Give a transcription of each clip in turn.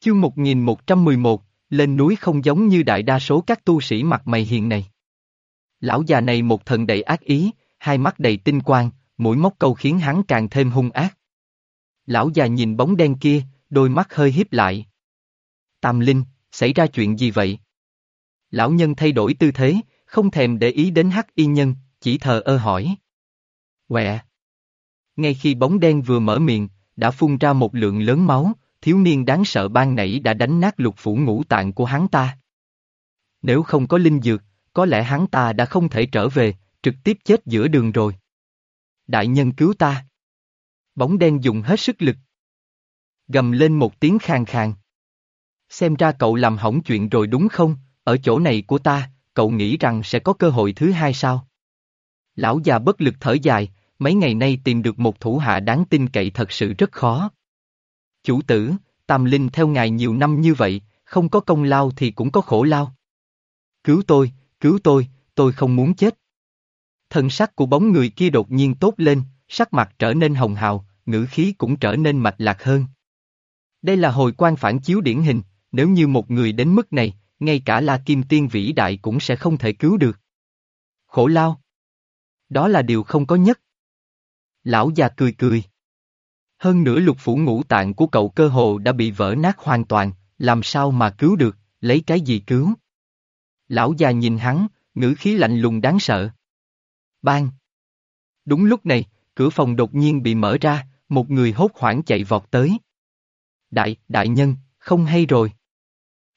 Chương 1111, lên núi không giống như đại đa số các tu sĩ mặt mày hiền này. Lão già này một thần đầy ác ý, hai mắt đầy tinh quang, mũi móc câu khiến hắn càng thêm hung ác. Lão già nhìn bóng đen kia, đôi mắt hơi hiếp lại. Tam Linh, xảy ra chuyện gì vậy? Lão nhân thay đổi tư thế, không thèm để ý đến hắc y nhân, chỉ thờ ơ hỏi. Quẹ! Ngay khi bóng đen vừa mở miệng, đã phun ra một lượng lớn máu, thiếu niên đáng sợ ban nãy đã đánh nát lục phủ ngũ tạng của hắn ta. Nếu không có linh dược, có lẽ hắn ta đã không thể trở về, trực tiếp chết giữa đường rồi. Đại nhân cứu ta. Bóng đen dùng hết sức lực. Gầm lên một tiếng khang khang. Xem ra cậu làm hỏng chuyện rồi đúng không, ở chỗ này của ta, cậu nghĩ rằng sẽ có cơ hội thứ hai sao? Lão già bất lực thở dài, mấy ngày nay tìm được một thủ hạ đáng tin cậy thật sự rất khó. Chủ tử, Tam Linh theo ngài nhiều năm như vậy, không có công lao thì cũng có khổ lao. Cứu tôi, cứu tôi, tôi không muốn chết. thần sắc của bóng người kia đột nhiên tốt lên, sắc mặt trở nên hồng hào, ngữ khí cũng trở nên mạch lạc hơn. Đây là hồi quan phản chiếu điển hình, nếu như một người đến mức này, ngay cả La Kim Tiên vĩ đại cũng sẽ không thể cứu được. Khổ lao. Đó là điều không có nhất. Lão già cười cười. Hơn nữa lục phủ ngũ tạng của cậu cơ hồ đã bị vỡ nát hoàn toàn, làm sao mà cứu được, lấy cái gì cứu? Lão già nhìn hắn, ngữ khí lạnh lùng đáng sợ. Bang! Đúng lúc này, cửa phòng đột nhiên bị mở ra, một người hốt hoảng chạy vọt tới. Đại, đại nhân, không hay rồi.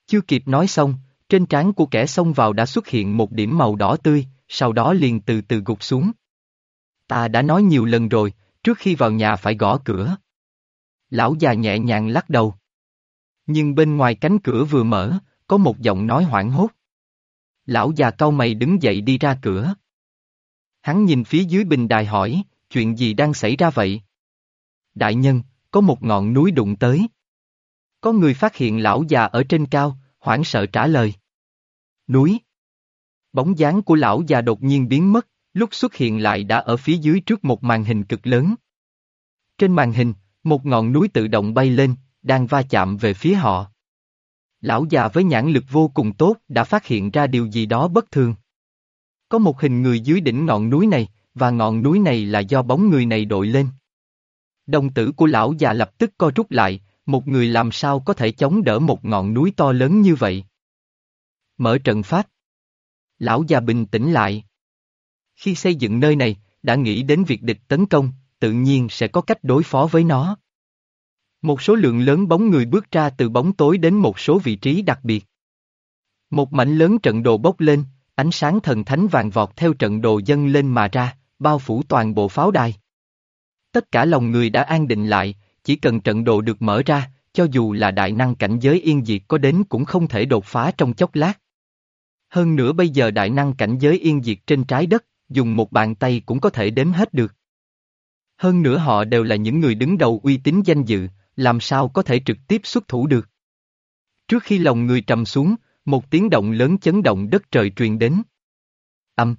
Chưa kịp nói xong, trên trán của kẻ xông vào đã xuất hiện một điểm màu đỏ tươi, sau đó liền từ từ gục xuống. Ta đã nói nhiều lần rồi, trước khi vào nhà phải gõ cửa. Lão già nhẹ nhàng lắc đầu. Nhưng bên ngoài cánh cửa vừa mở, có một giọng nói hoảng hốt. Lão già cau mày đứng dậy đi ra cửa. Hắn nhìn phía dưới bình đài hỏi, chuyện gì đang xảy ra vậy? Đại nhân, có một ngọn núi đụng tới. Có người phát hiện lão già ở trên cao, hoảng sợ trả lời. Núi. Bóng dáng của lão già đột nhiên biến mất, lúc xuất hiện lại đã ở phía dưới trước một màn hình cực lớn. Trên màn hình, một ngọn núi tự động bay lên, đang va chạm về phía họ. Lão già với nhãn lực vô cùng tốt đã phát hiện ra điều gì đó bất thường. Có một hình người dưới đỉnh ngọn núi này, và ngọn núi này là do bóng người này đội lên. Đồng tử của lão già lập tức co rút lại, một người làm sao có thể chống đỡ một ngọn núi to lớn như vậy. Mở trận pháp. Lão già bình tĩnh lại. Khi xây dựng nơi này, đã nghĩ đến việc địch tấn công, tự nhiên sẽ có cách đối phó với nó. Một số lượng lớn bóng người bước ra từ bóng tối đến một số vị trí đặc biệt. Một mảnh lớn trận đồ bốc lên, ánh sáng thần thánh vàng vọt theo trận đồ dâng lên mà ra, bao phủ toàn bộ pháo đài. Tất cả lòng người đã an định lại, chỉ cần trận đồ được mở ra, cho dù là đại năng cảnh giới yên diệt có đến cũng không thể đột phá trong chốc lát. Hơn nữa bây giờ đại năng cảnh giới yên diệt trên trái đất, dùng một bàn tay cũng có thể đếm hết được. Hơn nữa họ đều là những người đứng đầu uy tín danh dự, làm sao có thể trực tiếp xuất thủ được. Trước khi lòng người trầm xuống, một tiếng động lớn chấn động đất trời truyền đến. Âm.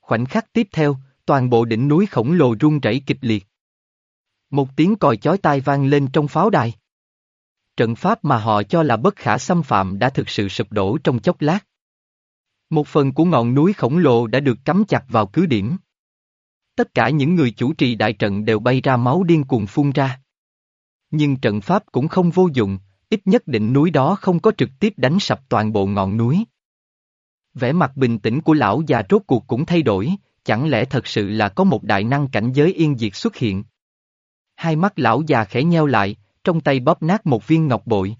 Khoảnh khắc tiếp theo, toàn bộ đỉnh núi khổng lồ rung rẩy kịch liệt. Một tiếng còi chói tai vang lên trong pháo đài. Trận pháp mà họ cho là bất khả xâm phạm đã thực sự sụp đổ trong chốc lát. Một phần của ngọn núi khổng lồ đã được cắm chặt vào cứ điểm. Tất cả những người chủ trì đại trận đều bay ra máu điên cuồng phun ra. Nhưng trận pháp cũng không vô dụng, ít nhất đỉnh núi đó không có trực tiếp đánh sập toàn bộ ngọn núi. Vẻ mặt bình tĩnh của lão già rốt cuộc cũng thay đổi, chẳng lẽ thật sự là có một đại năng cảnh giới yên diệt xuất hiện. Hai mắt lão già khẽ nheo lại, trong tay bóp nát một viên ngọc bội.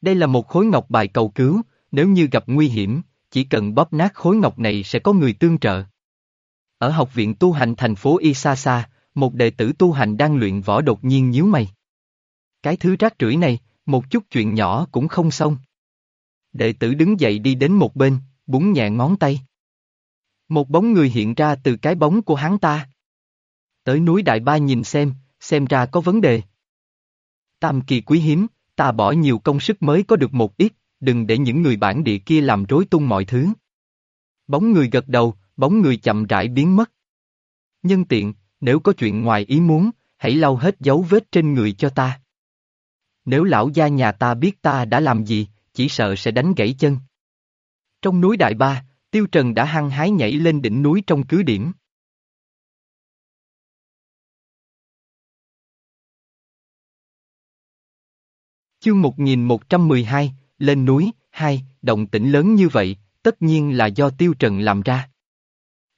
Đây là một khối ngọc bài cầu cứu, nếu như gặp nguy hiểm, chỉ cần bóp nát khối ngọc này sẽ có người tương trợ. Ở học viện tu hành thành phố Isasa, một đệ tử tu hành đang luyện võ đột nhiên nhíu mày. Cái thứ rác rưởi này, một chút chuyện nhỏ cũng không xong. Đệ tử đứng dậy đi đến một bên, búng nhẹ ngón tay. Một bóng người hiện ra từ cái bóng của hắn ta. Tới núi Đại Ba nhìn xem, xem ra có vấn đề. Tam kỳ quý hiếm, ta bỏ nhiều công sức mới có được một ít, đừng để những người bản địa kia làm rối tung mọi thứ. Bóng người gật đầu, bóng người chậm rãi biến mất. Nhân tiện, nếu có chuyện ngoài ý muốn, hãy lau hết dấu vết trên người cho ta. Nếu lão gia nhà ta biết ta đã làm gì, chỉ sợ sẽ đánh gãy chân. Trong núi Đại Ba, Tiêu Trần đã hăng hái nhảy lên đỉnh núi trong cứ điểm. Chương 1112, lên núi, hai, động tĩnh lớn như vậy, tất nhiên là do Tiêu Trần làm ra.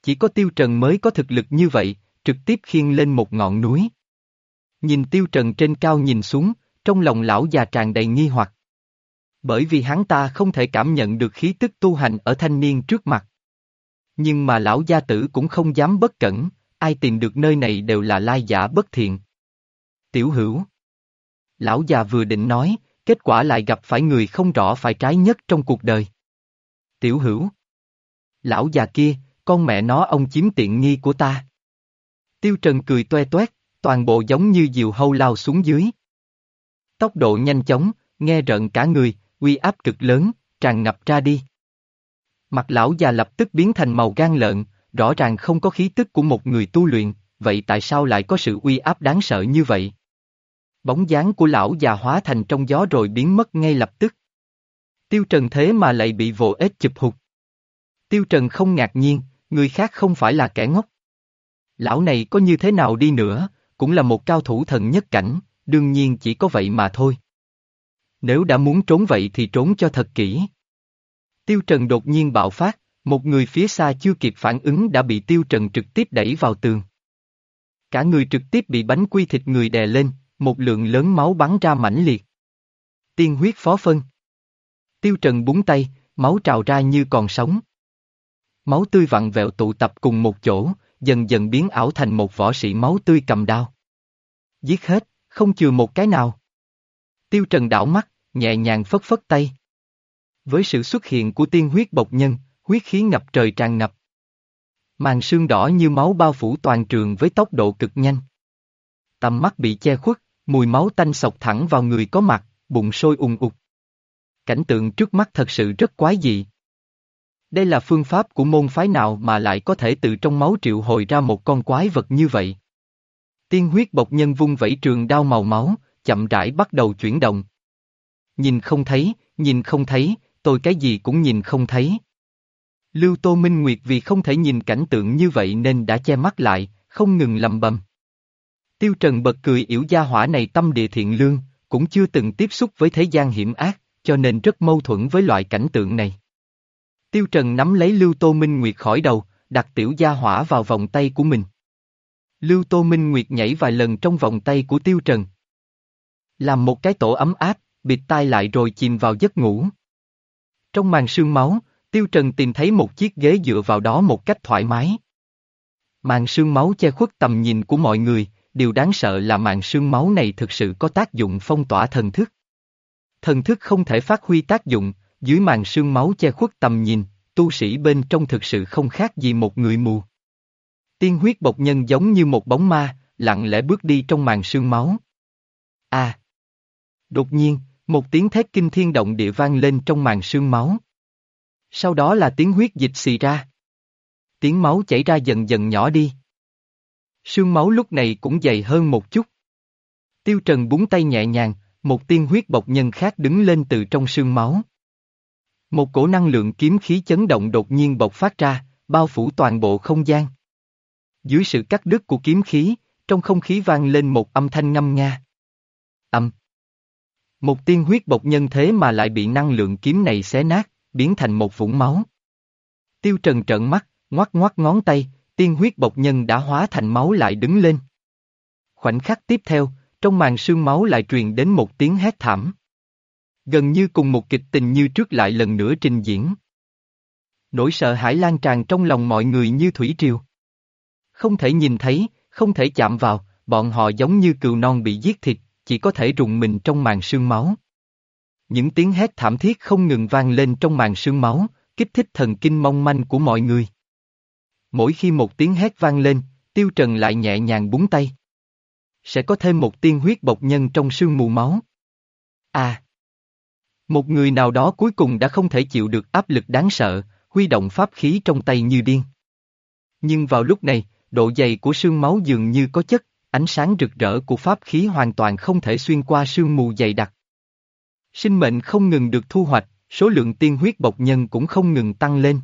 Chỉ có Tiêu Trần mới có thực lực như vậy, trực tiếp khiêng lên một ngọn núi. Nhìn Tiêu Trần trên cao nhìn xuống, trong lòng lão già tràn đầy nghi hoặc. Bởi vì hắn ta không thể cảm nhận được khí tức tu hành ở thanh niên trước mặt. Nhưng mà lão gia tử cũng không dám bất cẩn, ai tìm được nơi này đều là lai giả bất thiện. Tiểu hữu. Lão già vừa định nói, kết quả lại gặp phải người không rõ phải trái nhất trong cuộc đời. Tiểu hữu. Lão già kia, con mẹ nó ông chiếm tiện nghi của ta. Tiêu Trần cười toe toét, toàn bộ giống như diều hâu lao xuống dưới. Tốc độ nhanh chóng, nghe rợn cả người, uy áp cực lớn, tràn ngập ra đi. Mặt lão già lập tức biến thành màu gan lợn, rõ ràng không có khí tức của một người tu luyện, vậy tại sao lại có sự uy áp đáng sợ như vậy? Bóng dáng của lão già hóa thành trong gió rồi biến mất ngay lập tức. Tiêu Trần thế mà lại bị vồ ếch chụp hụt. Tiêu Trần không ngạc nhiên, người khác không phải là kẻ ngốc. Lão này có như thế nào đi nữa, cũng là một cao thủ thần nhất cảnh, đương nhiên chỉ có vậy mà thôi. Nếu đã muốn trốn vậy thì trốn cho thật kỹ. Tiêu Trần đột nhiên bạo phát, một người phía xa chưa kịp phản ứng đã bị Tiêu Trần trực tiếp đẩy vào tường. Cả người trực tiếp bị bánh quy thịt người đè lên, một lượng lớn máu bắn ra mãnh liệt. Tiên huyết phó phân. Tiêu Trần búng tay, máu trào ra như còn sống. Máu tươi vặn vẹo tụ tập cùng một chỗ, dần dần biến ảo thành một võ sĩ máu tươi cầm đao. Giết hết, không chừa một cái nào. Tiêu Trần đảo mắt, nhẹ nhàng phất phất tay. Với sự xuất hiện của tiên huyết bộc nhân, huyết khí ngập trời tràn ngập. Màn sương đỏ như máu bao phủ toàn trường với tốc độ cực nhanh. Tầm mắt bị che khuất, mùi máu tanh sộc thẳng vào người có mặt, bụng sôi ùng ục. Cảnh tượng trước mắt thật sự rất quái dị. Đây là phương pháp của môn phái nào mà lại có thể từ trong máu triệu hồi ra một con quái vật như vậy. Tiên huyết bộc nhân vung vẩy trường đao màu máu, chậm rãi bắt đầu chuyển động. Nhìn không thấy, nhìn không thấy, tôi cái gì cũng nhìn không thấy. Lưu Tô Minh Nguyệt vì không thể nhìn cảnh tượng như vậy nên đã che mắt lại, không ngừng lầm bầm. Tiêu Trần bật cười yểu gia hỏa này tâm địa thiện lương, cũng chưa từng tiếp xúc với thế gian hiểm ác, cho nên rất mâu thuẫn với loại cảnh tượng này. Tiêu Trần nắm lấy Lưu Tô Minh Nguyệt khỏi đầu, đặt tiểu gia hỏa vào vòng tay của mình. Lưu Tô Minh Nguyệt nhảy vài lần trong vòng tay của Tiêu Trần. Làm một cái tổ ấm áp, bịt tai lại rồi chìm vào giấc ngủ. Trong màn sương máu, Tiêu Trần tìm thấy một chiếc ghế dựa vào đó một cách thoải mái. Màn sương máu che khuất tầm nhìn của mọi người, điều đáng sợ là màn sương máu này thực sự có tác dụng phong tỏa thần thức. Thần thức không thể phát huy tác dụng, dưới màn sương máu che khuất tầm nhìn, tu sĩ bên trong thực sự không khác gì một người mù. Tiên huyết bộc nhân giống như một bóng ma, lặng lẽ bước đi trong màn sương máu. À! Đột nhiên, một tiếng thét kinh thiên động địa vang lên trong màn sương máu. Sau đó là tiếng huyết dịch xì ra. Tiếng máu chảy ra dần dần nhỏ đi. Sương máu lúc này cũng dày hơn một chút. Tiêu Trần búng tay nhẹ nhàng, một tiên huyết bộc nhân khác đứng lên từ trong sương máu. Một cổ năng lượng kiếm khí chấn động đột nhiên bộc phát ra, bao phủ toàn bộ không gian. Dưới sự cắt đứt của kiếm khí, trong không khí vang lên một âm thanh ngâm nga. Âm. Một tiên huyết bộc nhân thế mà lại bị năng lượng kiếm này xé nát, biến thành một vũng máu. Tiêu Trần trợn mắt, ngoắt ngoắt ngón tay, tiên huyết bộc nhân đã hóa thành máu lại đứng lên. Khoảnh khắc tiếp theo, trong màn sương máu lại truyền đến một tiếng hét thảm. Gần như cùng một kịch tình như trước lại lần nữa trình diễn. Nỗi sợ hãi lan tràn trong lòng mọi người như thủy triều. Không thể nhìn thấy, không thể chạm vào, bọn họ giống như cừu non bị giết thịt, chỉ có thể rùng mình trong màn sương máu. Những tiếng hét thảm thiết không ngừng vang lên trong màn sương máu, kích thích thần kinh mong manh của mọi người. Mỗi khi một tiếng hét vang lên, Tiêu Trần lại nhẹ nhàng búng tay. Sẽ có thêm một tiên huyết bộc nhân trong sương mù máu. À! Một người nào đó cuối cùng đã không thể chịu được áp lực đáng sợ, huy động pháp khí trong tay như điên. Nhưng vào lúc này, độ dày của sương máu dường như có chất, ánh sáng rực rỡ của pháp khí hoàn toàn không thể xuyên qua sương mù dày đặc. Sinh mệnh không ngừng được thu hoạch, số lượng tiên huyết bộc nhân cũng không ngừng tăng lên.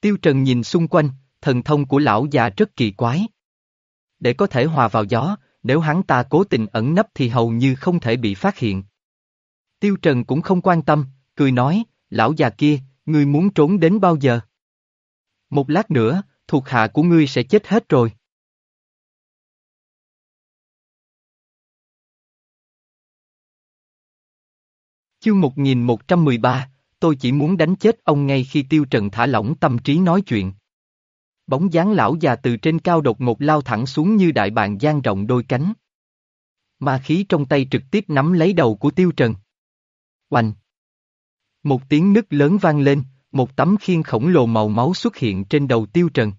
Tiêu Trần nhìn xung quanh, thần thông của lão già rất kỳ quái. Để có thể hòa vào gió, nếu hắn ta cố tình ẩn nấp thì hầu như không thể bị phát hiện. Tiêu Trần cũng không quan tâm, cười nói, lão già kia, ngươi muốn trốn đến bao giờ? Một lát nữa, thuộc hạ của ngươi sẽ chết hết rồi. Chương 1113, tôi chỉ muốn đánh chết ông ngay khi Tiêu Trần thả lỏng tâm trí nói chuyện. Bóng dáng lão già từ trên cao đột ngột lao thẳng xuống như đại bàng giang rộng đôi cánh. Ma khí trong tay trực tiếp nắm lấy đầu của Tiêu Trần. Oanh! Một tiếng nứt lớn vang lên, một tấm khiên khổng lồ màu máu xuất hiện trên đầu Tiêu Trần.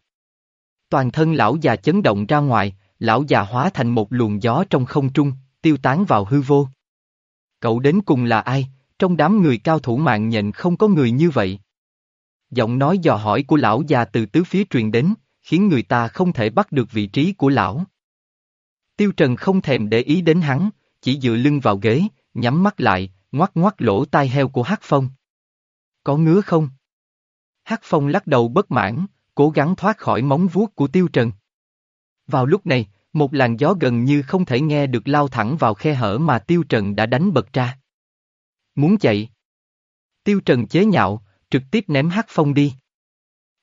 Toàn thân lão già chấn động ra ngoài, lão già hóa thành một luồng gió trong không trung, tiêu tán vào hư vô. Cậu đến cùng là ai? Trong đám người cao thủ mạng nhện không có người như vậy. Giọng nói dò hỏi của lão già từ tứ phía truyền đến, khiến người ta không thể bắt được vị trí của lão. Tiêu Trần không thèm để ý đến hắn, chỉ dựa lưng vào ghế, nhắm mắt lại, ngoắc ngoắc lỗ tai heo của Hắc Phong. Có ngứa không? Hắc Phong lắc đầu bất mãn, cố gắng thoát khỏi móng vuốt của Tiêu Trần. Vào lúc này, một làn gió gần như không thể nghe được lao thẳng vào khe hở mà Tiêu Trần đã đánh bật ra. Muốn chạy. Tiêu Trần chế nhạo, trực tiếp ném Hắc Phong đi.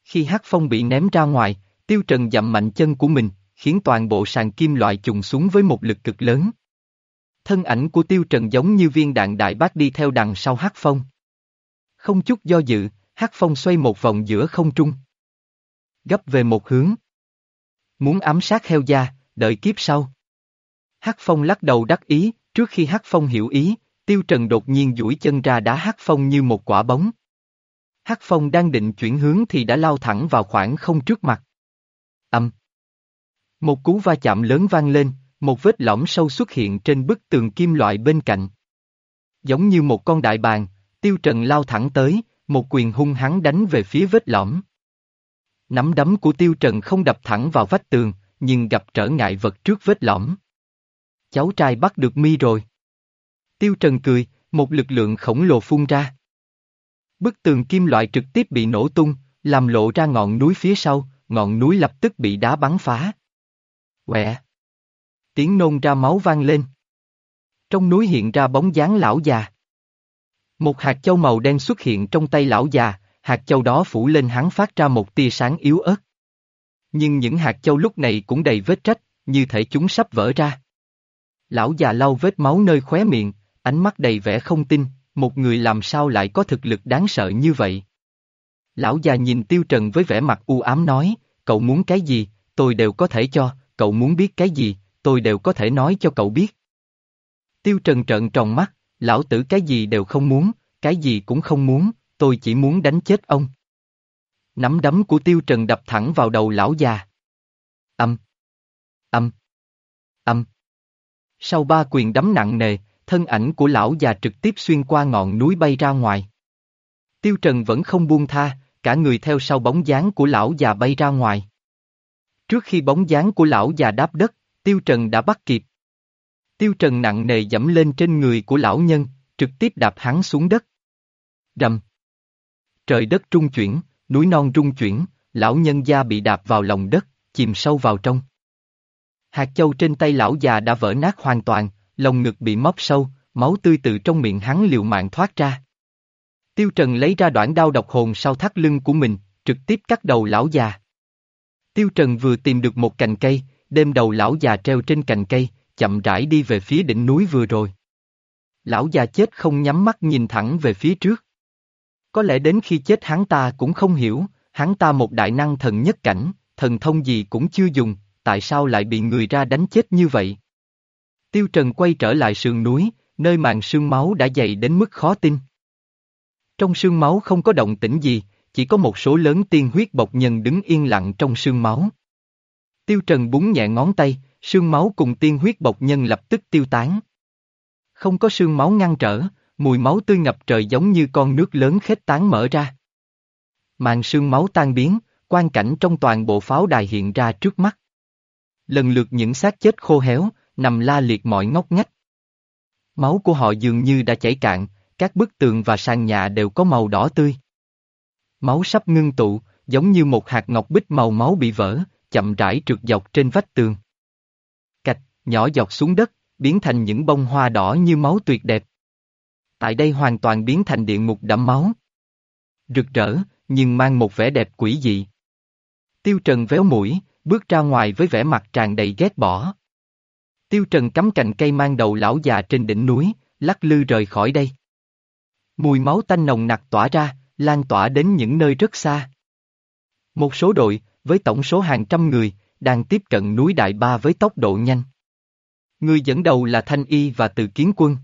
Khi Hắc Phong bị ném ra ngoài, Tiêu Trần dặm mạnh chân của mình, khiến toàn bộ sàn kim loại trùng xuống với một lực cực lớn. Thân ảnh của Tiêu Trần giống như viên đạn đại bác đi theo đằng sau Hắc Phong. Không chút do dự, Hắc Phong xoay một vòng giữa không trung. Gấp về một hướng. Muốn ám sát heo da, đợi kiếp sau. Hắc Phong lắc đầu đắc ý, trước khi Hắc Phong hiểu ý, Tiêu Trần đột nhiên duỗi chân ra đá Hắc Phong như một quả bóng. Hắc Phong đang định chuyển hướng thì đã lao thẳng vào khoảng không trước mặt. Âm. Một cú va chạm lớn vang lên, một vết lõm sâu xuất hiện trên bức tường kim loại bên cạnh. Giống như một con đại bàng, Tiêu Trần lao thẳng tới, một quyền hung hắn đánh về phía vết lõm. Nắm đấm của Tiêu Trần không đập thẳng vào vách tường, nhưng gặp trở ngại vật trước vết lõm. Cháu trai bắt được mi rồi. Tiêu Trần cười, một lực lượng khổng lồ phun ra. Bức tường kim loại trực tiếp bị nổ tung, làm lộ ra ngọn núi phía sau, ngọn núi lập tức bị đá bắn phá. Quẹ! Tiếng nôn ra máu vang lên. Trong núi hiện ra bóng dáng lão già. Một hạt châu màu đen xuất hiện trong tay lão già, hạt châu đó phủ lên hắn phát ra một tia sáng yếu ớt. Nhưng những hạt châu lúc này cũng đầy vết trách, như thể chúng sắp vỡ ra. Lão già lau vết máu nơi khóe miệng, ánh mắt đầy vẻ không tin, một người làm sao lại có thực lực đáng sợ như vậy. Lão già nhìn Tiêu Trần với vẻ mặt u ám nói, cậu muốn cái gì, tôi đều có thể cho, cậu muốn biết cái gì, tôi đều có thể nói cho cậu biết. Tiêu Trần trợn tròn mắt, lão tử cái gì đều không muốn, cái gì cũng không muốn, tôi chỉ muốn đánh chết ông. Nắm đấm của Tiêu Trần đập thẳng vào đầu lão già. Âm. Âm. Âm. Sau ba quyền đấm nặng nề, thân ảnh của lão già trực tiếp xuyên qua ngọn núi bay ra ngoài. Tiêu Trần vẫn không buông tha, cả người theo sau bóng dáng của lão già bay ra ngoài. Trước khi bóng dáng của lão già đáp đất, Tiêu Trần đã bắt kịp. Tiêu Trần nặng nề dẫm lên trên người của lão nhân, trực tiếp đạp hắn xuống đất. Rầm. Trời đất trung chuyển, núi non trung chuyển, lão nhân gia bị đạp vào lòng đất, chìm sâu vào trong. Hạt châu trên tay lão già đã vỡ nát hoàn toàn, lồng ngực bị móc sâu, máu tươi từ trong miệng hắn liều mạng thoát ra. Tiêu Trần lấy ra đoạn đao độc hồn sau thắt lưng của mình, trực tiếp cắt đầu lão già. Tiêu Trần vừa tìm được một cành cây, đêm đầu lão già treo trên cành cây, chậm rãi đi về phía đỉnh núi vừa rồi. Lão già chết không nhắm mắt nhìn thẳng về phía trước. Có lẽ đến khi chết hắn ta cũng không hiểu, hắn ta một đại năng thần nhất cảnh, thần thông gì cũng chưa dùng, tại sao lại bị người ra đánh chết như vậy? Tiêu Trần quay trở lại sườn núi, nơi màn sương máu đã dày đến mức khó tin. Trong sương máu không có động tĩnh gì, chỉ có một số lớn tiên huyết bộc nhân đứng yên lặng trong sương máu. Tiêu Trần búng nhẹ ngón tay, sương máu cùng tiên huyết bộc nhân lập tức tiêu tán. Không có sương máu ngăn trở, mùi máu tươi ngập trời giống như con nước lớn khét tán mở ra. Màn sương máu tan biến, quan cảnh trong toàn bộ pháo đài hiện ra trước mắt. Lần lượt những xác chết khô héo, nằm la liệt mọi ngóc ngách. Máu của họ dường như đã chảy cạn, các bức tường và sàn nhà đều có màu đỏ tươi. Máu sắp ngưng tụ, giống như một hạt ngọc bích màu máu bị vỡ, chậm rãi trượt dọc trên vách tường. Cạch, nhỏ dọc xuống đất, biến thành những bông hoa đỏ như máu tuyệt đẹp. Tại đây hoàn toàn biến thành địa ngục đẫm máu. Rực rỡ, nhưng mang một vẻ đẹp quỷ dị. Tiêu Trần véo mũi, bước ra ngoài với vẻ mặt tràn đầy ghét bỏ. Tiêu Trần cắm cành cây mang đầu lão già trên đỉnh núi, lắc lư rời khỏi đây. Mùi máu tanh nồng nặc tỏa ra, lan tỏa đến những nơi rất xa. Một số đội, với tổng số hàng trăm người, đang tiếp cận núi Đại Ba với tốc độ nhanh. Người dẫn đầu là Thanh Y và Từ Kiến Quân.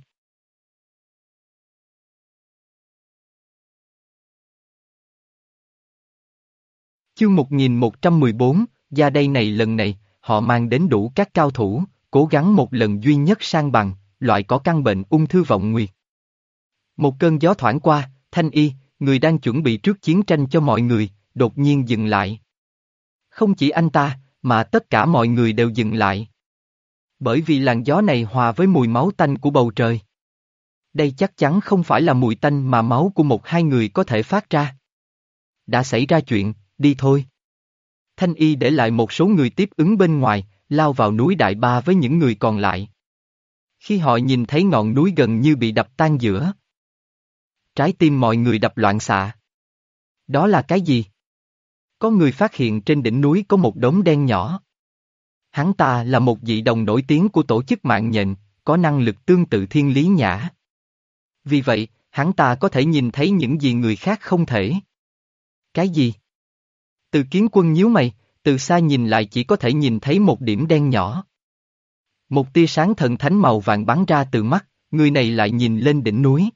Chương 1114, ra đây này lần này, họ mang đến đủ các cao thủ, cố gắng một lần duy nhất sang bằng, loại có căn bệnh ung thư vọng nguyệt. Một cơn gió thoảng qua, Thanh Y, người đang chuẩn bị trước chiến tranh cho mọi người, đột nhiên dừng lại. Không chỉ anh ta, mà tất cả mọi người đều dừng lại. Bởi vì làn gió này hòa với mùi máu tanh của bầu trời. Đây chắc chắn không phải là mùi tanh mà máu của một hai người có thể phát ra. Đã xảy ra chuyện, đi thôi. Thanh y để lại một số người tiếp ứng bên ngoài, lao vào núi Đại Ba với những người còn lại. Khi họ nhìn thấy ngọn núi gần như bị đập tan giữa. Trái tim mọi người đập loạn xạ. Đó là cái gì? Có người phát hiện trên đỉnh núi có một đống đen nhỏ. Hắn ta là một vị đồng nổi tiếng của tổ chức mạng nhện, có năng lực tương tự thiên lý nhã. Vì vậy, hắn ta có thể nhìn thấy những gì người khác không thể. Cái gì? Từ kiến quân nhíu mày, từ xa nhìn lại chỉ có thể nhìn thấy một điểm đen nhỏ. Một tia sáng thần thánh màu vàng bắn ra từ mắt, người này lại nhìn lên đỉnh núi.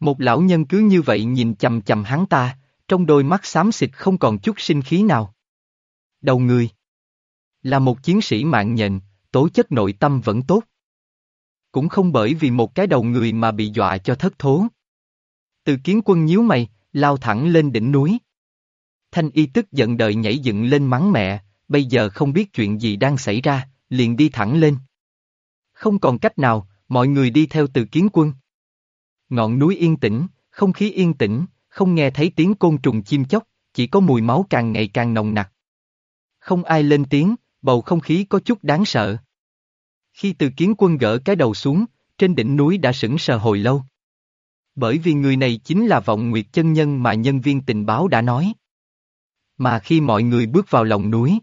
Một lão nhân cứ như vậy nhìn chầm chầm hắn ta, trong đôi mắt xám xịt không còn chút sinh khí nào. Đầu người Là một chiến sĩ mạng nhện, tố chất nội tâm vẫn tốt. Cũng không bởi vì một cái đầu người mà bị dọa cho thất thố. Từ kiến quân nhíu mày, lao thẳng lên đỉnh núi. Thanh y tức giận đợi nhảy dựng lên mắng mẹ, bây giờ không biết chuyện gì đang xảy ra, liền đi thẳng lên. Không còn cách nào, mọi người đi theo từ kiến quân. Ngọn núi yên tĩnh, không khí yên tĩnh, không nghe thấy tiếng côn trùng chim chóc, chỉ có mùi máu càng ngày càng nồng nặc. Không ai lên tiếng, bầu không khí có chút đáng sợ. Khi từ kiến quân gỡ cái đầu xuống, trên đỉnh núi đã sững sờ hồi lâu. Bởi vì người này chính là vọng nguyệt chân nhân mà nhân viên tình báo đã nói. Mà khi mọi người bước vào lòng núi,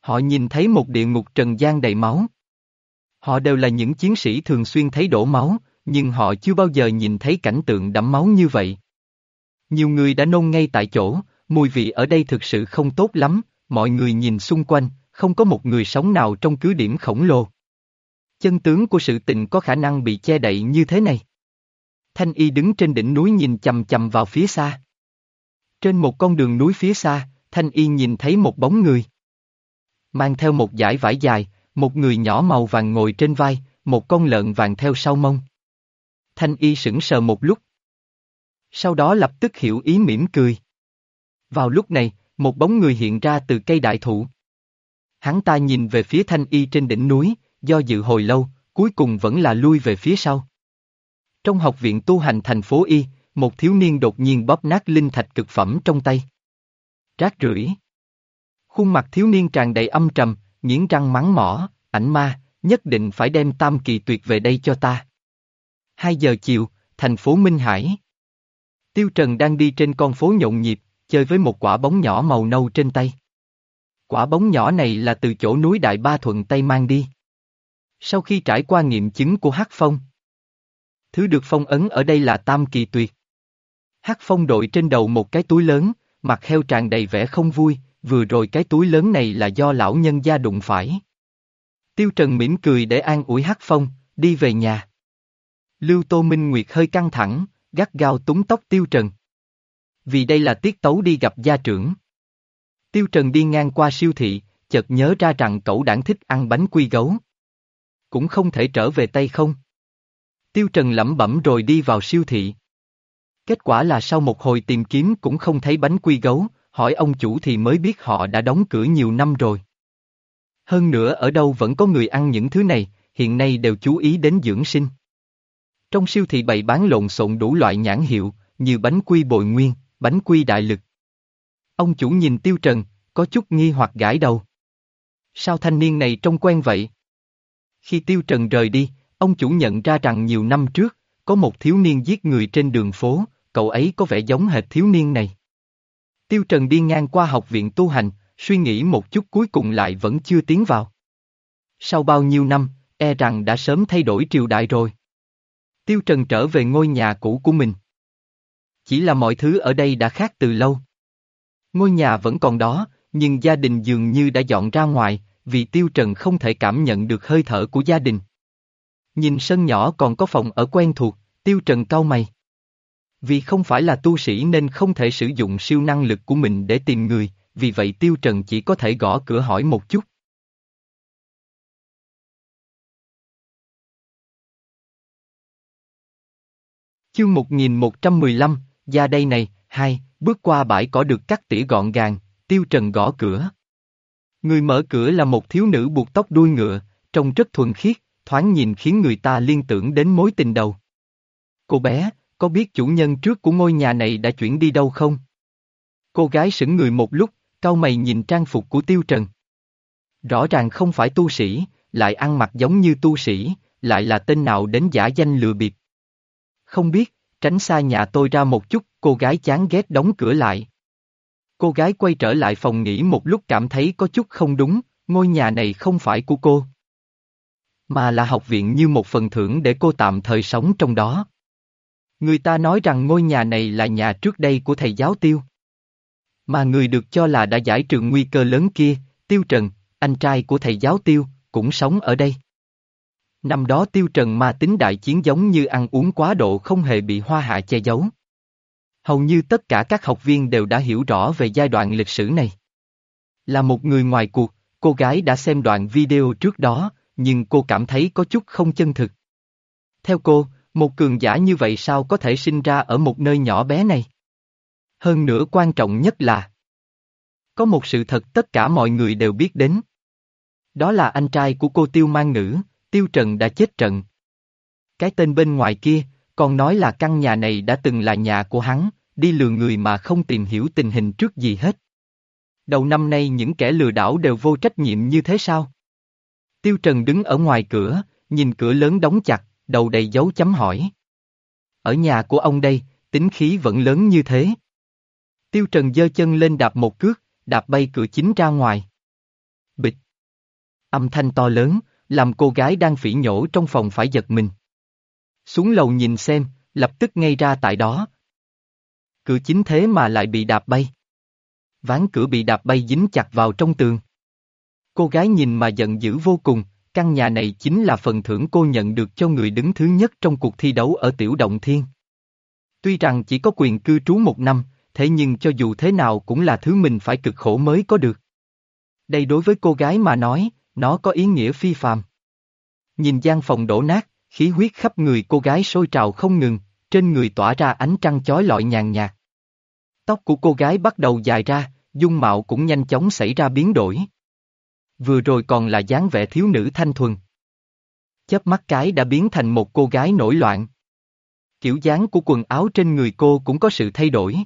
họ nhìn thấy một địa ngục trần gian đầy máu. Họ đều là những chiến sĩ thường xuyên thấy đổ máu, nhưng họ chưa bao giờ nhìn thấy cảnh tượng đẫm máu như vậy. Nhiều người đã nôn ngay tại chỗ, mùi vị ở đây thực sự không tốt lắm, mọi người nhìn xung quanh, không có một người sống nào trong cứ điểm khổng lồ. Chân tướng của sự tình có khả năng bị che đậy như thế này. Thanh y đứng trên đỉnh núi nhìn chầm chầm vào phía xa. Trên một con đường núi phía xa, Thanh y nhìn thấy một bóng người. Mang theo một dải vải dài, một người nhỏ màu vàng ngồi trên vai, một con lợn vàng theo sau mông. Thanh y sững sờ một lúc. Sau đó lập tức hiểu ý mỉm cười. Vào lúc này, một bóng người hiện ra từ cây đại thụ. Hắn ta nhìn về phía thanh y trên đỉnh núi, do dự hồi lâu, cuối cùng vẫn là lui về phía sau. Trong học viện tu hành thành phố Y, một thiếu niên đột nhiên bóp nát linh thạch cực phẩm trong tay. Rác rưởi. Khuôn mặt thiếu niên tràn đầy âm trầm, nghiến răng mắng mỏ, ảnh ma, nhất định phải đem tam kỳ tuyệt về đây cho ta. hai giờ chiều, thành phố Minh Hải. Tiêu Trần đang đi trên con phố nhộn nhịp, chơi với một quả bóng nhỏ màu nâu trên tay. Quả bóng nhỏ này là từ chỗ núi Đại Ba Thuận Tây mang đi. Sau khi trải qua nghiệm chứng của Hắc Phong, thứ được phong ấn ở đây là Tam Kỳ Tuyệt. Hắc Phong đội trên đầu một cái túi lớn, mặt heo tràn đầy vẻ không vui, vừa rồi cái túi lớn này là do lão nhân gia đụng phải. Tiêu Trần mỉm cười để an ủi Hắc Phong, đi về nhà. Lưu Tô Minh Nguyệt hơi căng thẳng, gắt gao túng tóc Tiêu Trần. Vì đây là tiết tấu đi gặp gia trưởng. Tiêu Trần đi ngang qua siêu thị, chợt nhớ ra rằng cậu đảng thích ăn bánh quy gấu. Cũng không thể trở về tay không. Tiêu Trần lẩm bẩm rồi đi vào siêu thị. Kết quả là sau một hồi tìm kiếm cũng không thấy bánh quy gấu, hỏi ông chủ thì mới biết họ đã đóng cửa nhiều năm rồi. Hơn nữa ở đâu vẫn có người ăn những thứ này, hiện nay đều chú ý đến dưỡng sinh. Trong siêu thị bày bán lộn xộn đủ loại nhãn hiệu, như bánh quy bội nguyên, bánh quy đại lực. Ông chủ nhìn Tiêu Trần, có chút nghi hoặc gãi đầu. Sao thanh niên này trông quen vậy? Khi Tiêu Trần rời đi, ông chủ nhận ra rằng nhiều năm trước, có một thiếu niên giết người trên đường phố, cậu ấy có vẻ giống hệt thiếu niên này. Tiêu Trần đi ngang qua học viện tu hành, suy nghĩ một chút cuối cùng lại vẫn chưa tiến vào. Sau bao nhiêu năm, e rằng đã sớm thay đổi triều đại rồi. Tiêu Trần trở về ngôi nhà cũ của mình. Chỉ là mọi thứ ở đây đã khác từ lâu. Ngôi nhà vẫn còn đó, nhưng gia đình dường như đã dọn ra ngoài, vì Tiêu Trần không thể cảm nhận được hơi thở của gia đình. Nhìn sân nhỏ còn có phòng ở quen thuộc, Tiêu Trần cau mày. Vì không phải là tu sĩ nên không thể sử dụng siêu năng lực của mình để tìm người, vì vậy Tiêu Trần chỉ có thể gõ cửa hỏi một chút. Chương 1115, ra đây này, hai, bước qua bãi cỏ được cắt tỉa gọn gàng, Tiêu Trần gõ cửa. Người mở cửa là một thiếu nữ buộc tóc đuôi ngựa, trông rất thuần khiết, thoáng nhìn khiến người ta liên tưởng đến mối tình đầu. Cô bé, có biết chủ nhân trước của ngôi nhà này đã chuyển đi đâu không? Cô gái sững người một lúc, cau mày nhìn trang phục của Tiêu Trần. Rõ ràng không phải tu sĩ, lại ăn mặc giống như tu sĩ, lại là tên nào đến giả danh lừa bịp. Không biết, tránh xa nhà tôi ra một chút, cô gái chán ghét đóng cửa lại. Cô gái quay trở lại phòng nghỉ một lúc cảm thấy có chút không đúng, ngôi nhà này không phải của cô. Mà là học viện như một phần thưởng để cô tạm thời sống trong đó. Người ta nói rằng ngôi nhà này là nhà trước đây của thầy giáo tiêu. Mà người được cho là đã giải trừ nguy cơ lớn kia, Tiêu Trần, anh trai của thầy giáo Tiêu, cũng sống ở đây. Năm đó Tiêu Trần ma tính đại chiến giống như ăn uống quá độ không hề bị hoa hạ che giấu. Hầu như tất cả các học viên đều đã hiểu rõ về giai đoạn lịch sử này. Là một người ngoài cuộc, cô gái đã xem đoạn video trước đó, nhưng cô cảm thấy có chút không chân thực. Theo cô, một cường giả như vậy sao có thể sinh ra ở một nơi nhỏ bé này? Hơn nữa quan trọng nhất là Có một sự thật tất cả mọi người đều biết đến. Đó là anh trai của cô Tiêu Mang Ngữ, Tiêu Trần đã chết trận. Cái tên bên ngoài kia, còn nói là căn nhà này đã từng là nhà của hắn, đi lừa người mà không tìm hiểu tình hình trước gì hết. Đầu năm nay những kẻ lừa đảo đều vô trách nhiệm như thế sao? Tiêu Trần đứng ở ngoài cửa, nhìn cửa lớn đóng chặt, đầu đầy dấu chấm hỏi. Ở nhà của ông đây, tính khí vẫn lớn như thế. Tiêu Trần giơ chân lên đạp một cước, đạp bay cửa chính ra ngoài. Bịch. Âm thanh to lớn, làm cô gái đang phỉ nhổ trong phòng phải giật mình. Xuống lầu nhìn xem, lập tức ngay ra tại đó. Cửa chính thế mà lại bị đạp bay. Ván cửa bị đạp bay dính chặt vào trong tường. Cô gái nhìn mà giận dữ vô cùng, căn nhà này chính là phần thưởng cô nhận được cho người đứng thứ nhất trong cuộc thi đấu ở Tiểu Động Thiên. Tuy rằng chỉ có quyền cư trú một năm, thế nhưng cho dù thế nào cũng là thứ mình phải cực khổ mới có được. Đây đối với cô gái mà nói, nó có ý nghĩa phi phàm. Nhìn gian phòng đổ nát, khí huyết khắp người cô gái sôi trào không ngừng, trên người tỏa ra ánh trăng chói lọi nhàn nhạt. Tóc của cô gái bắt đầu dài ra, dung mạo cũng nhanh chóng xảy ra biến đổi. Vừa rồi còn là dáng vẻ thiếu nữ thanh thuần. Chớp mắt cái đã biến thành một cô gái nổi loạn. Kiểu dáng của quần áo trên người cô cũng có sự thay đổi.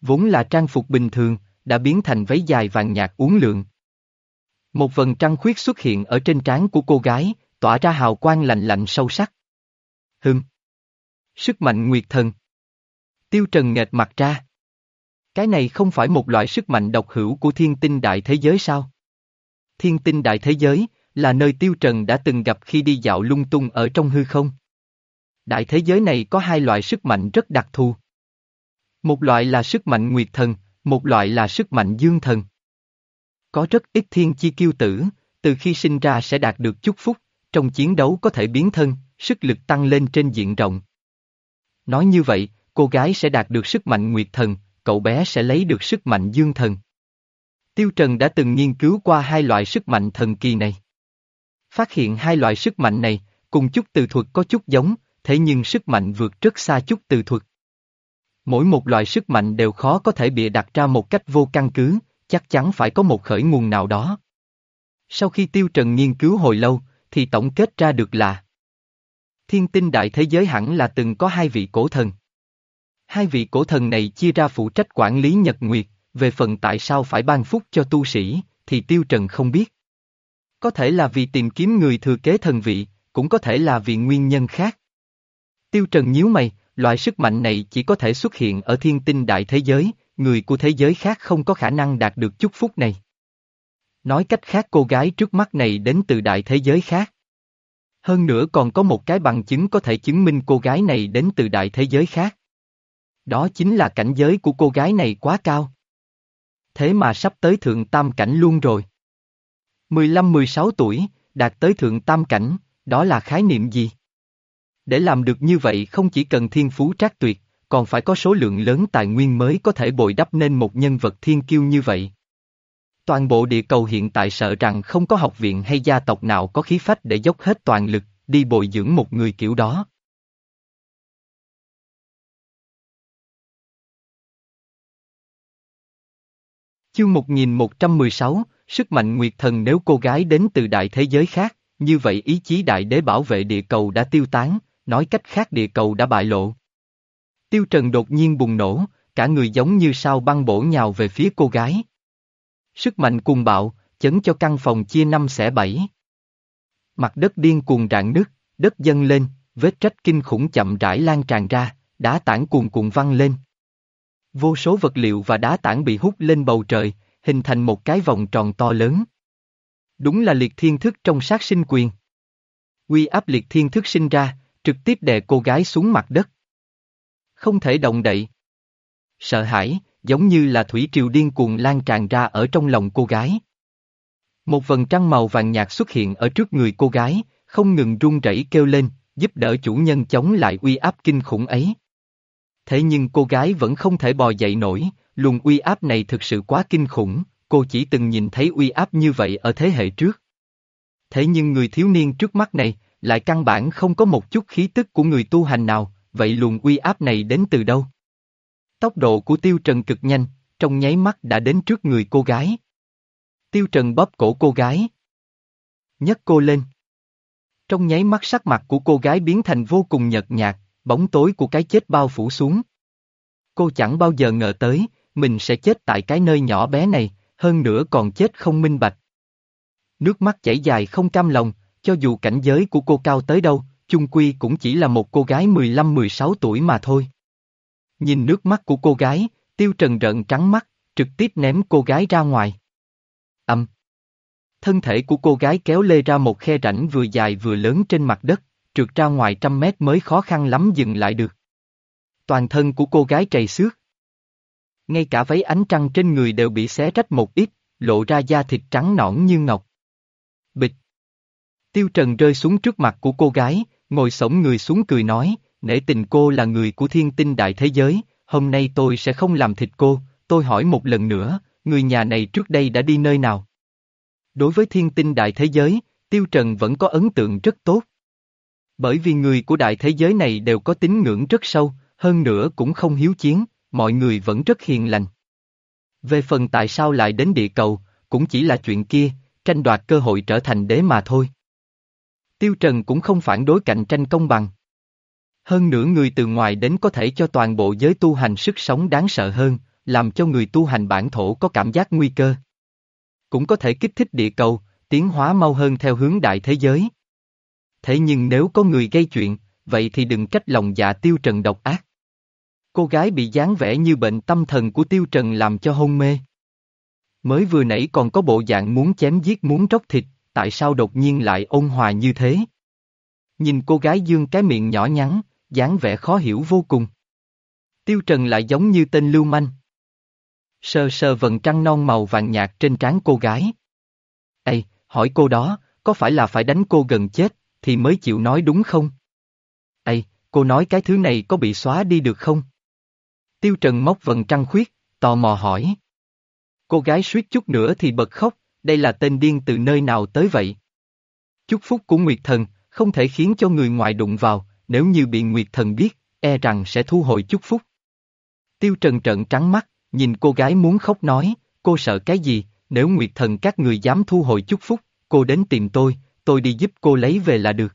Vốn là trang phục bình thường, đã biến thành váy dài vàng nhạt uốn lượn. Một vần trăng khuyết xuất hiện ở trên trán của cô gái, tỏa ra hào quang lạnh lạnh sâu sắc. Hưng. Sức mạnh nguyệt thần. Tiêu Trần nghệt mặt ra. Cái này không phải một loại sức mạnh độc hữu của thiên tinh đại thế giới sao? Thiên tinh đại thế giới, là nơi Tiêu Trần đã từng gặp khi đi dạo lung tung ở trong hư không. Đại thế giới này có hai loại sức mạnh rất đặc thù. Một loại là sức mạnh nguyệt thần, một loại là sức mạnh dương thần. Có rất ít thiên chi kiêu tử, từ khi sinh ra sẽ đạt được chúc phúc, trong chiến đấu có thể biến thân, sức lực tăng lên trên diện rộng. Nói như vậy, cô gái sẽ đạt được sức mạnh nguyệt thần, cậu bé sẽ lấy được sức mạnh dương thần. Tiêu Trần đã từng nghiên cứu qua hai loại sức mạnh thần kỳ này. Phát hiện hai loại sức mạnh này, cùng chút từ thuật có chút giống, thế nhưng sức mạnh vượt rất xa chút từ thuật. Mỗi một loại sức mạnh đều khó có thể bịa đặt ra một cách vô căn cứ, chắc chắn phải có một khởi nguồn nào đó. Sau khi Tiêu Trần nghiên cứu hồi lâu, thì tổng kết ra được là Thiên tinh đại thế giới hẳn là từng có hai vị cổ thần. Hai vị cổ thần này chia ra phụ trách quản lý nhật nguyệt, về phần tại sao phải ban phúc cho tu sĩ, thì Tiêu Trần không biết. Có thể là vì tìm kiếm người thừa kế thần vị, cũng có thể là vì nguyên nhân khác. Tiêu Trần nhíu mày, loại sức mạnh này chỉ có thể xuất hiện ở thiên tinh đại thế giới, người của thế giới khác không có khả năng đạt được chúc phúc này. Nói cách khác cô gái trước mắt này đến từ đại thế giới khác. Hơn nữa còn có một cái bằng chứng có thể chứng minh cô gái này đến từ đại thế giới khác. Đó chính là cảnh giới của cô gái này quá cao. Thế mà sắp tới thượng tam cảnh luôn rồi. 15-16 tuổi, đạt tới thượng tam cảnh, đó là khái niệm gì? Để làm được như vậy không chỉ cần thiên phú trác tuyệt, còn phải có số lượng lớn tài nguyên mới có thể bồi đắp nên một nhân vật thiên kiêu như vậy. Toàn bộ địa cầu hiện tại sợ rằng không có học viện hay gia tộc nào có khí phách để dốc hết toàn lực, đi bồi dưỡng một người kiểu đó. Chương 1116, sức mạnh nguyệt thần nếu cô gái đến từ đại thế giới khác, như vậy ý chí đại đế bảo vệ địa cầu đã tiêu tán, nói cách khác địa cầu đã bại lộ. Tiêu Trần đột nhiên bùng nổ, cả người giống như sao băng bổ nhào về phía cô gái. Sức mạnh cùng bạo, chấn cho căn phòng chia năm xẻ bảy. Mặt đất điên cuồng rạn nứt, đất dâng lên, vết trách kinh khủng chậm rãi lan tràn ra, đá tảng cuồn cuộn văng lên. Vô số vật liệu và đá tảng bị hút lên bầu trời, hình thành một cái vòng tròn to lớn. Đúng là liệt thiên thức trong sát sinh quyền. Quy áp liệt thiên thức sinh ra, trực tiếp đè cô gái xuống mặt đất. Không thể động đậy. Sợ hãi, giống như là thủy triều điên cuồng lan tràn ra ở trong lòng cô gái. Một vần trăng màu vàng nhạt xuất hiện ở trước người cô gái, không ngừng run rẩy kêu lên, giúp đỡ chủ nhân chống lại uy áp kinh khủng ấy. Thế nhưng cô gái vẫn không thể bò dậy nổi, luồng uy áp này thực sự quá kinh khủng, cô chỉ từng nhìn thấy uy áp như vậy ở thế hệ trước. Thế nhưng người thiếu niên trước mắt này, lại căn bản không có một chút khí tức của người tu hành nào, vậy luồng uy áp này đến từ đâu? Tốc độ của Tiêu Trần cực nhanh, trong nháy mắt đã đến trước người cô gái. Tiêu Trần bóp cổ cô gái. nhấc cô lên. Trong nháy mắt sắc mặt của cô gái biến thành vô cùng nhợt nhạt, bóng tối của cái chết bao phủ xuống. Cô chẳng bao giờ ngờ tới, mình sẽ chết tại cái nơi nhỏ bé này, hơn nữa còn chết không minh bạch. Nước mắt chảy dài không cam lòng, cho dù cảnh giới của cô cao tới đâu, chung quy cũng chỉ là một cô gái 15-16 tuổi mà thôi. Nhìn nước mắt của cô gái, tiêu trần rợn trắng mắt, trực tiếp ném cô gái ra ngoài. Âm. Thân thể của cô gái kéo lê ra một khe rãnh vừa dài vừa lớn trên mặt đất, trượt ra ngoài trăm mét mới khó khăn lắm dừng lại được. Toàn thân của cô gái trầy xước. Ngay cả váy ánh trăng trên người đều bị xé rách một ít, lộ ra da thịt trắng nõn như ngọc. Bịch. Tiêu Trần rơi xuống trước mặt của cô gái, ngồi sổng người xuống cười nói, nể tình cô là người của thiên tinh đại thế giới, hôm nay tôi sẽ không làm thịt cô, tôi hỏi một lần nữa, người nhà này trước đây đã đi nơi nào? Đối với thiên tinh đại thế giới, Tiêu Trần vẫn có ấn tượng rất tốt. Bởi vì người của đại thế giới này đều có tín ngưỡng rất sâu, hơn nữa cũng không hiếu chiến, mọi người vẫn rất hiền lành. Về phần tại sao lại đến địa cầu, cũng chỉ là chuyện kia, tranh đoạt cơ hội trở thành đế mà thôi. Tiêu Trần cũng không phản đối cạnh tranh công bằng. Hơn nữa người từ ngoài đến có thể cho toàn bộ giới tu hành sức sống đáng sợ hơn, làm cho người tu hành bản thổ có cảm giác nguy cơ. Cũng có thể kích thích địa cầu, tiến hóa mau hơn theo hướng đại thế giới. Thế nhưng nếu có người gây chuyện, vậy thì đừng trách lòng dạ Tiêu Trần độc ác. Cô gái bị dáng vẻ như bệnh tâm thần của Tiêu Trần làm cho hôn mê. Mới vừa nãy còn có bộ dạng muốn chém giết muốn tróc thịt, tại sao đột nhiên lại ôn hòa như thế? Nhìn cô gái dương cái miệng nhỏ nhắn, dáng vẻ khó hiểu vô cùng. Tiêu Trần lại giống như tên lưu manh. sơ sơ vần trăng non màu vàng nhạt trên trán cô gái. Ê, hỏi cô đó, có phải là phải đánh cô gần chết, thì mới chịu nói đúng không? Ê, cô nói cái thứ này có bị xóa đi được không? Tiêu Trần móc vần trăng khuyết, tò mò hỏi. Cô gái suýt chút nữa thì bật khóc, đây là tên điên từ nơi nào tới vậy? Chúc phúc của Nguyệt Thần, không thể khiến cho người ngoài đụng vào, nếu như bị Nguyệt Thần biết, e rằng sẽ thu hồi chúc phúc. Tiêu Trần trợn trắng mắt, nhìn cô gái muốn khóc nói, cô sợ cái gì, nếu Nguyệt Thần các người dám thu hồi chúc phúc, cô đến tìm tôi, tôi đi giúp cô lấy về là được.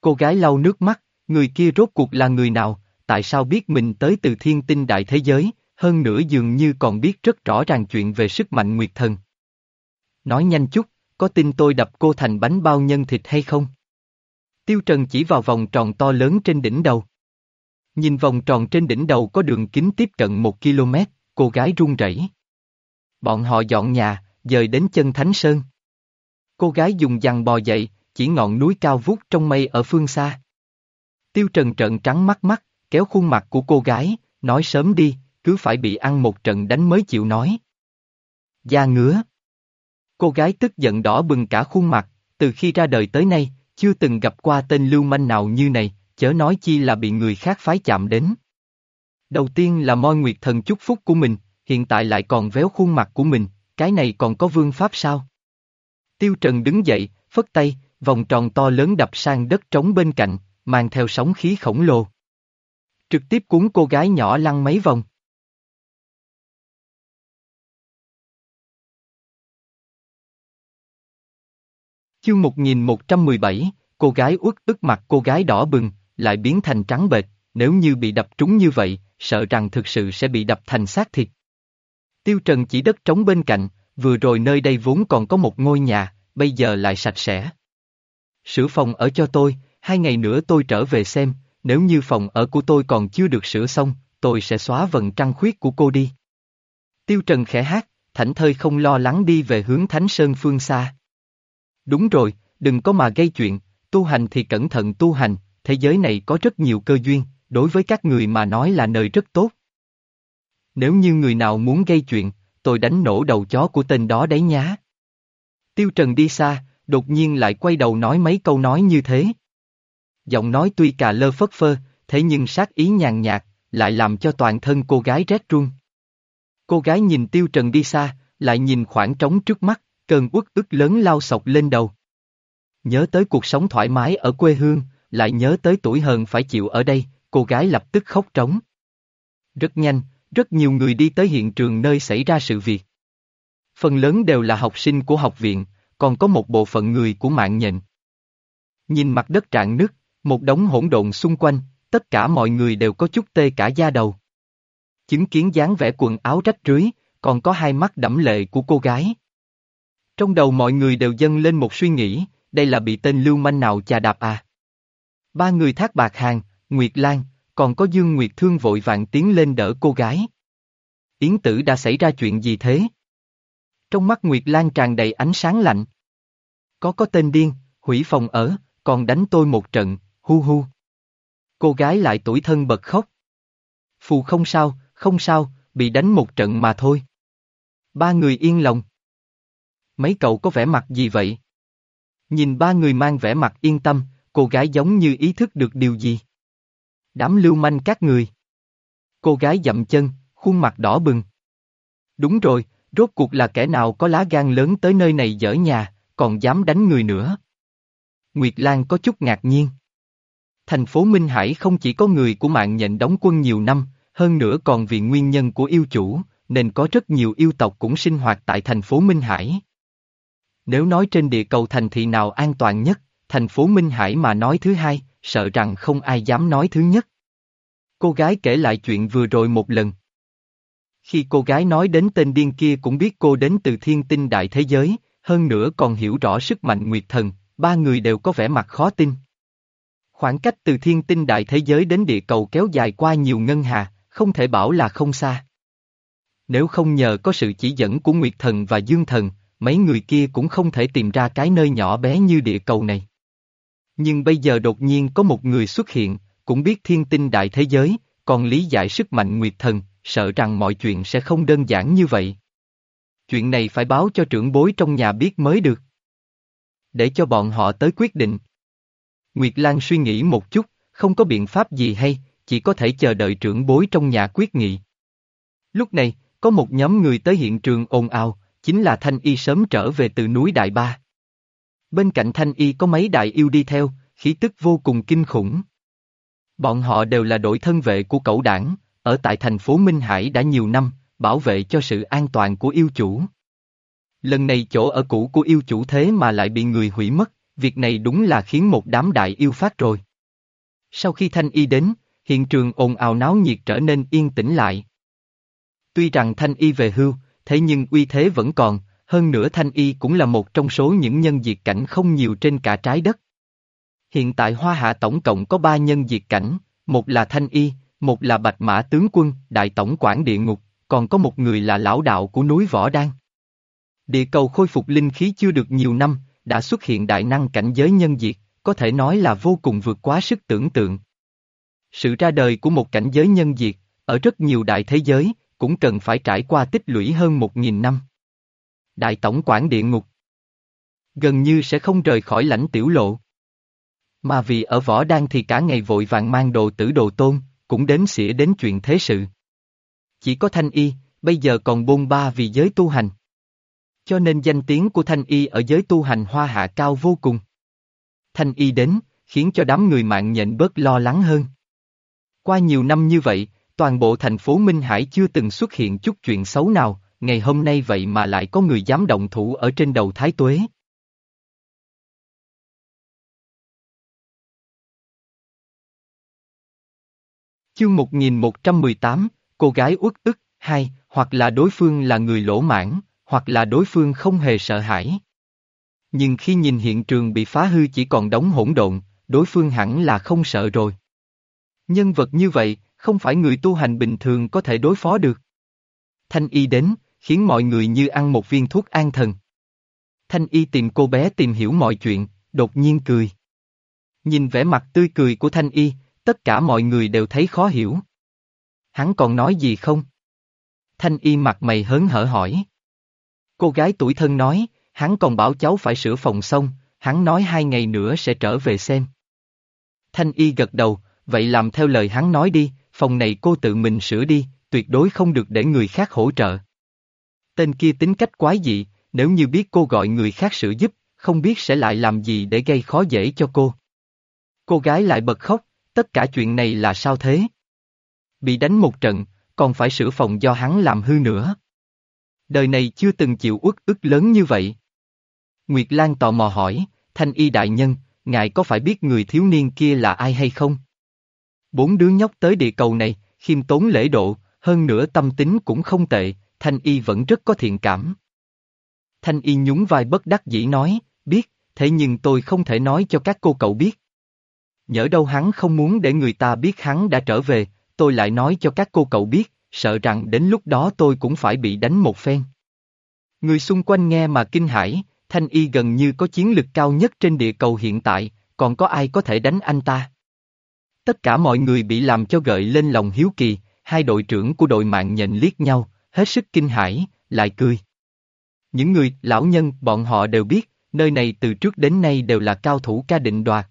Cô gái lau nước mắt, người kia rốt cuộc là người nào, tại sao biết mình tới từ thiên tinh đại thế giới, hơn nữa dường như còn biết rất rõ ràng chuyện về sức mạnh nguyệt thần. Nói nhanh chút, có tin tôi đập cô thành bánh bao nhân thịt hay không? Tiêu Trần chỉ vào vòng tròn to lớn trên đỉnh đầu. Nhìn vòng tròn trên đỉnh đầu có đường kính tiếp cận một km, cô gái run rẩy. Bọn họ dọn nhà, dời đến chân Thánh Sơn. Cô gái dùng dằn bò dậy, chỉ ngọn núi cao vút trong mây ở phương xa. Tiêu Trần trợn trắng mắt mắt, kéo khuôn mặt của cô gái, nói sớm đi, cứ phải bị ăn một trận đánh mới chịu nói. Da ngứa. Cô gái tức giận đỏ bừng cả khuôn mặt, từ khi ra đời tới nay, chưa từng gặp qua tên lưu manh nào như này, chớ nói chi là bị người khác phái chạm đến. Đầu tiên là moi nguyệt thần chúc phúc của mình, hiện tại lại còn véo khuôn mặt của mình, cái này còn có vương pháp sao? Tiêu Trần đứng dậy, phất tay, vòng tròn to lớn đập sang đất trống bên cạnh, mang theo sóng khí khổng lồ. Trực tiếp cuốn cô gái nhỏ lăn mấy vòng. Chương 1117, cô gái uất ức mặt cô gái đỏ bừng, lại biến thành trắng bệch, nếu như bị đập trúng như vậy, sợ rằng thực sự sẽ bị đập thành xác thịt. Tiêu Trần chỉ đất trống bên cạnh, vừa rồi nơi đây vốn còn có một ngôi nhà, bây giờ lại sạch sẽ. Sửa phòng ở cho tôi, hai ngày nữa tôi trở về xem, nếu như phòng ở của tôi còn chưa được sửa xong, tôi sẽ xóa vần trăng khuyết của cô đi. Tiêu Trần khẽ hát, thảnh thơi không lo lắng đi về hướng Thánh Sơn phương xa. Đúng rồi, đừng có mà gây chuyện, tu hành thì cẩn thận tu hành, thế giới này có rất nhiều cơ duyên, đối với các người mà nói là nơi rất tốt. Nếu như người nào muốn gây chuyện, tôi đánh nổ đầu chó của tên đó đấy nhá. Tiêu Trần đi xa, đột nhiên lại quay đầu nói mấy câu nói như thế. Giọng nói tuy cà lơ phất phơ, thế nhưng sát ý nhàn nhạt, lại làm cho toàn thân cô gái rét run. Cô gái nhìn Tiêu Trần đi xa, lại nhìn khoảng trống trước mắt, cơn uất ức lớn lao sọc lên đầu. Nhớ tới cuộc sống thoải mái ở quê hương, lại nhớ tới tuổi hờn phải chịu ở đây, cô gái lập tức khóc trống. Rất nhanh, rất nhiều người đi tới hiện trường nơi xảy ra sự việc. Phần lớn đều là học sinh của học viện, còn có một bộ phận người của mạng nhện. Nhìn mặt đất trạng nước, một đống hỗn độn xung quanh, tất cả mọi người đều có chút tê cả da đầu. Chứng kiến dáng vẻ quần áo rách rưới, còn có hai mắt đẫm lệ của cô gái. Trong đầu mọi người đều dâng lên một suy nghĩ, đây là bị tên lưu manh nào chà đạp à. Ba người thác bạc hàng, Nguyệt Lan, còn có Dương Nguyệt Thương vội vàng tiến lên đỡ cô gái. Yến tử đã xảy ra chuyện gì thế? Trong mắt Nguyệt Lan tràn đầy ánh sáng lạnh. Có có tên điên, hủy phòng ở, còn đánh tôi một trận, hu hu. Cô gái lại tuổi thân bật khóc. Phù không sao, không sao, bị đánh một trận mà thôi. Ba người yên lòng. Mấy cậu có vẻ mặt gì vậy? Nhìn ba người mang vẻ mặt yên tâm, cô gái giống như ý thức được điều gì. Đám lưu manh các người. Cô gái dậm chân, khuôn mặt đỏ bừng. Đúng rồi, rốt cuộc là kẻ nào có lá gan lớn tới nơi này dở nhà, còn dám đánh người nữa. Nguyệt Lan có chút ngạc nhiên. Thành phố Minh Hải không chỉ có người của mạng nhện đóng quân nhiều năm, hơn nữa còn vì nguyên nhân của yêu chủ, nên có rất nhiều yêu tộc cũng sinh hoạt tại thành phố Minh Hải. Nếu nói trên địa cầu thành thị nào an toàn nhất, thành phố Minh Hải mà nói thứ hai, sợ rằng không ai dám nói thứ nhất. Cô gái kể lại chuyện vừa rồi một lần. Khi cô gái nói đến tên điên kia cũng biết cô đến từ thiên tinh đại thế giới, hơn nữa còn hiểu rõ sức mạnh nguyệt thần, ba người đều có vẻ mặt khó tin. Khoảng cách từ thiên tinh đại thế giới đến địa cầu kéo dài qua nhiều ngân hà, không thể bảo là không xa. Nếu không nhờ có sự chỉ dẫn của Nguyệt Thần và Dương Thần, mấy người kia cũng không thể tìm ra cái nơi nhỏ bé như địa cầu này. Nhưng bây giờ đột nhiên có một người xuất hiện, cũng biết thiên tinh đại thế giới, còn lý giải sức mạnh Nguyệt Thần, sợ rằng mọi chuyện sẽ không đơn giản như vậy. Chuyện này phải báo cho trưởng bối trong nhà biết mới được. Để cho bọn họ tới quyết định. Nguyệt Lan suy nghĩ một chút, không có biện pháp gì hay, chỉ có thể chờ đợi trưởng bối trong nhà quyết nghị. Lúc này, có một nhóm người tới hiện trường ồn ào, chính là Thanh Y sớm trở về từ núi Đại Ba. Bên cạnh Thanh Y có mấy đại yêu đi theo, khí tức vô cùng kinh khủng. Bọn họ đều là đội thân vệ của cậu đảng, ở tại thành phố Minh Hải đã nhiều năm, bảo vệ cho sự an toàn của yêu chủ. Lần này chỗ ở cũ của yêu chủ thế mà lại bị người hủy mất, việc này đúng là khiến một đám đại yêu phát rồi. Sau khi Thanh Y đến, hiện trường ồn ào náo nhiệt trở nên yên tĩnh lại. Tuy rằng Thanh Y về hưu, thế nhưng uy thế vẫn còn, hơn nữa Thanh Y cũng là một trong số những nhân diệt cảnh không nhiều trên cả trái đất. Hiện tại Hoa Hạ tổng cộng có ba nhân diệt cảnh, một là Thanh Y, một là Bạch Mã Tướng Quân, Đại Tổng quản Địa Ngục, còn có một người là lão đạo của núi Võ Đan. Địa cầu khôi phục linh khí chưa được nhiều năm, đã xuất hiện đại năng cảnh giới nhân diệt, có thể nói là vô cùng vượt quá sức tưởng tượng. Sự ra đời của một cảnh giới nhân diệt, ở rất nhiều đại thế giới, cũng cần phải trải qua tích lũy hơn một nghìn năm. Đại tổng quản địa ngục Gần như sẽ không rời khỏi lãnh tiểu lộ. Mà vì ở võ đan thì cả ngày vội vàng mang đồ tử đồ tôn, cũng đến xỉa đến chuyện thế sự. Chỉ có thanh y, bây giờ còn bôn ba vì giới tu hành. Cho nên danh tiếng của thanh y ở giới tu hành hoa hạ cao vô cùng. Thanh y đến, khiến cho đám người mạng nhện bớt lo lắng hơn. Qua nhiều năm như vậy, toàn bộ thành phố Minh Hải chưa từng xuất hiện chút chuyện xấu nào, ngày hôm nay vậy mà lại có người dám động thủ ở trên đầu Thái Tuế. Chương 1118, cô gái uất ức, hai, hoặc là đối phương là người lỗ mãn, hoặc là đối phương không hề sợ hãi. Nhưng khi nhìn hiện trường bị phá hư chỉ còn đống hỗn độn, đối phương hẳn là không sợ rồi. Nhân vật như vậy, không phải người tu hành bình thường có thể đối phó được. Thanh y đến, khiến mọi người như ăn một viên thuốc an thần. Thanh y tìm cô bé tìm hiểu mọi chuyện, đột nhiên cười. Nhìn vẻ mặt tươi cười của Thanh y, tất cả mọi người đều thấy khó hiểu. Hắn còn nói gì không? Thanh y mặt mày hớn hở hỏi. Cô gái tuổi thân nói, hắn còn bảo cháu phải sửa phòng xong, hắn nói hai ngày nữa sẽ trở về xem. Thanh y gật đầu, vậy làm theo lời hắn nói đi, phòng này cô tự mình sửa đi, tuyệt đối không được để người khác hỗ trợ. Tên kia tính cách quái dị, nếu như biết cô gọi người khác sửa giúp, không biết sẽ lại làm gì để gây khó dễ cho cô. Cô gái lại bật khóc, tất cả chuyện này là sao thế? Bị đánh một trận, còn phải sửa phòng do hắn làm hư nữa. Đời này chưa từng chịu uất ức lớn như vậy. Nguyệt Lan tò mò hỏi, thanh y đại nhân, ngài có phải biết người thiếu niên kia là ai hay không? Bốn đứa nhóc tới địa cầu này, khiêm tốn lễ độ, hơn nữa tâm tính cũng không tệ, Thanh Y vẫn rất có thiện cảm. Thanh Y nhún vai bất đắc dĩ nói, biết, thế nhưng tôi không thể nói cho các cô cậu biết. Nhỡ đâu hắn không muốn để người ta biết hắn đã trở về, tôi lại nói cho các cô cậu biết, sợ rằng đến lúc đó tôi cũng phải bị đánh một phen. Người xung quanh nghe mà kinh hãi, Thanh Y gần như có chiến lực cao nhất trên địa cầu hiện tại, còn có ai có thể đánh anh ta? Tất cả mọi người bị làm cho gợi lên lòng hiếu kỳ, hai đội trưởng của đội mạng nhận liếc nhau, hết sức kinh hãi, lại cười. Những người, lão nhân, bọn họ đều biết, nơi này từ trước đến nay đều là cao thủ ca định đoạt.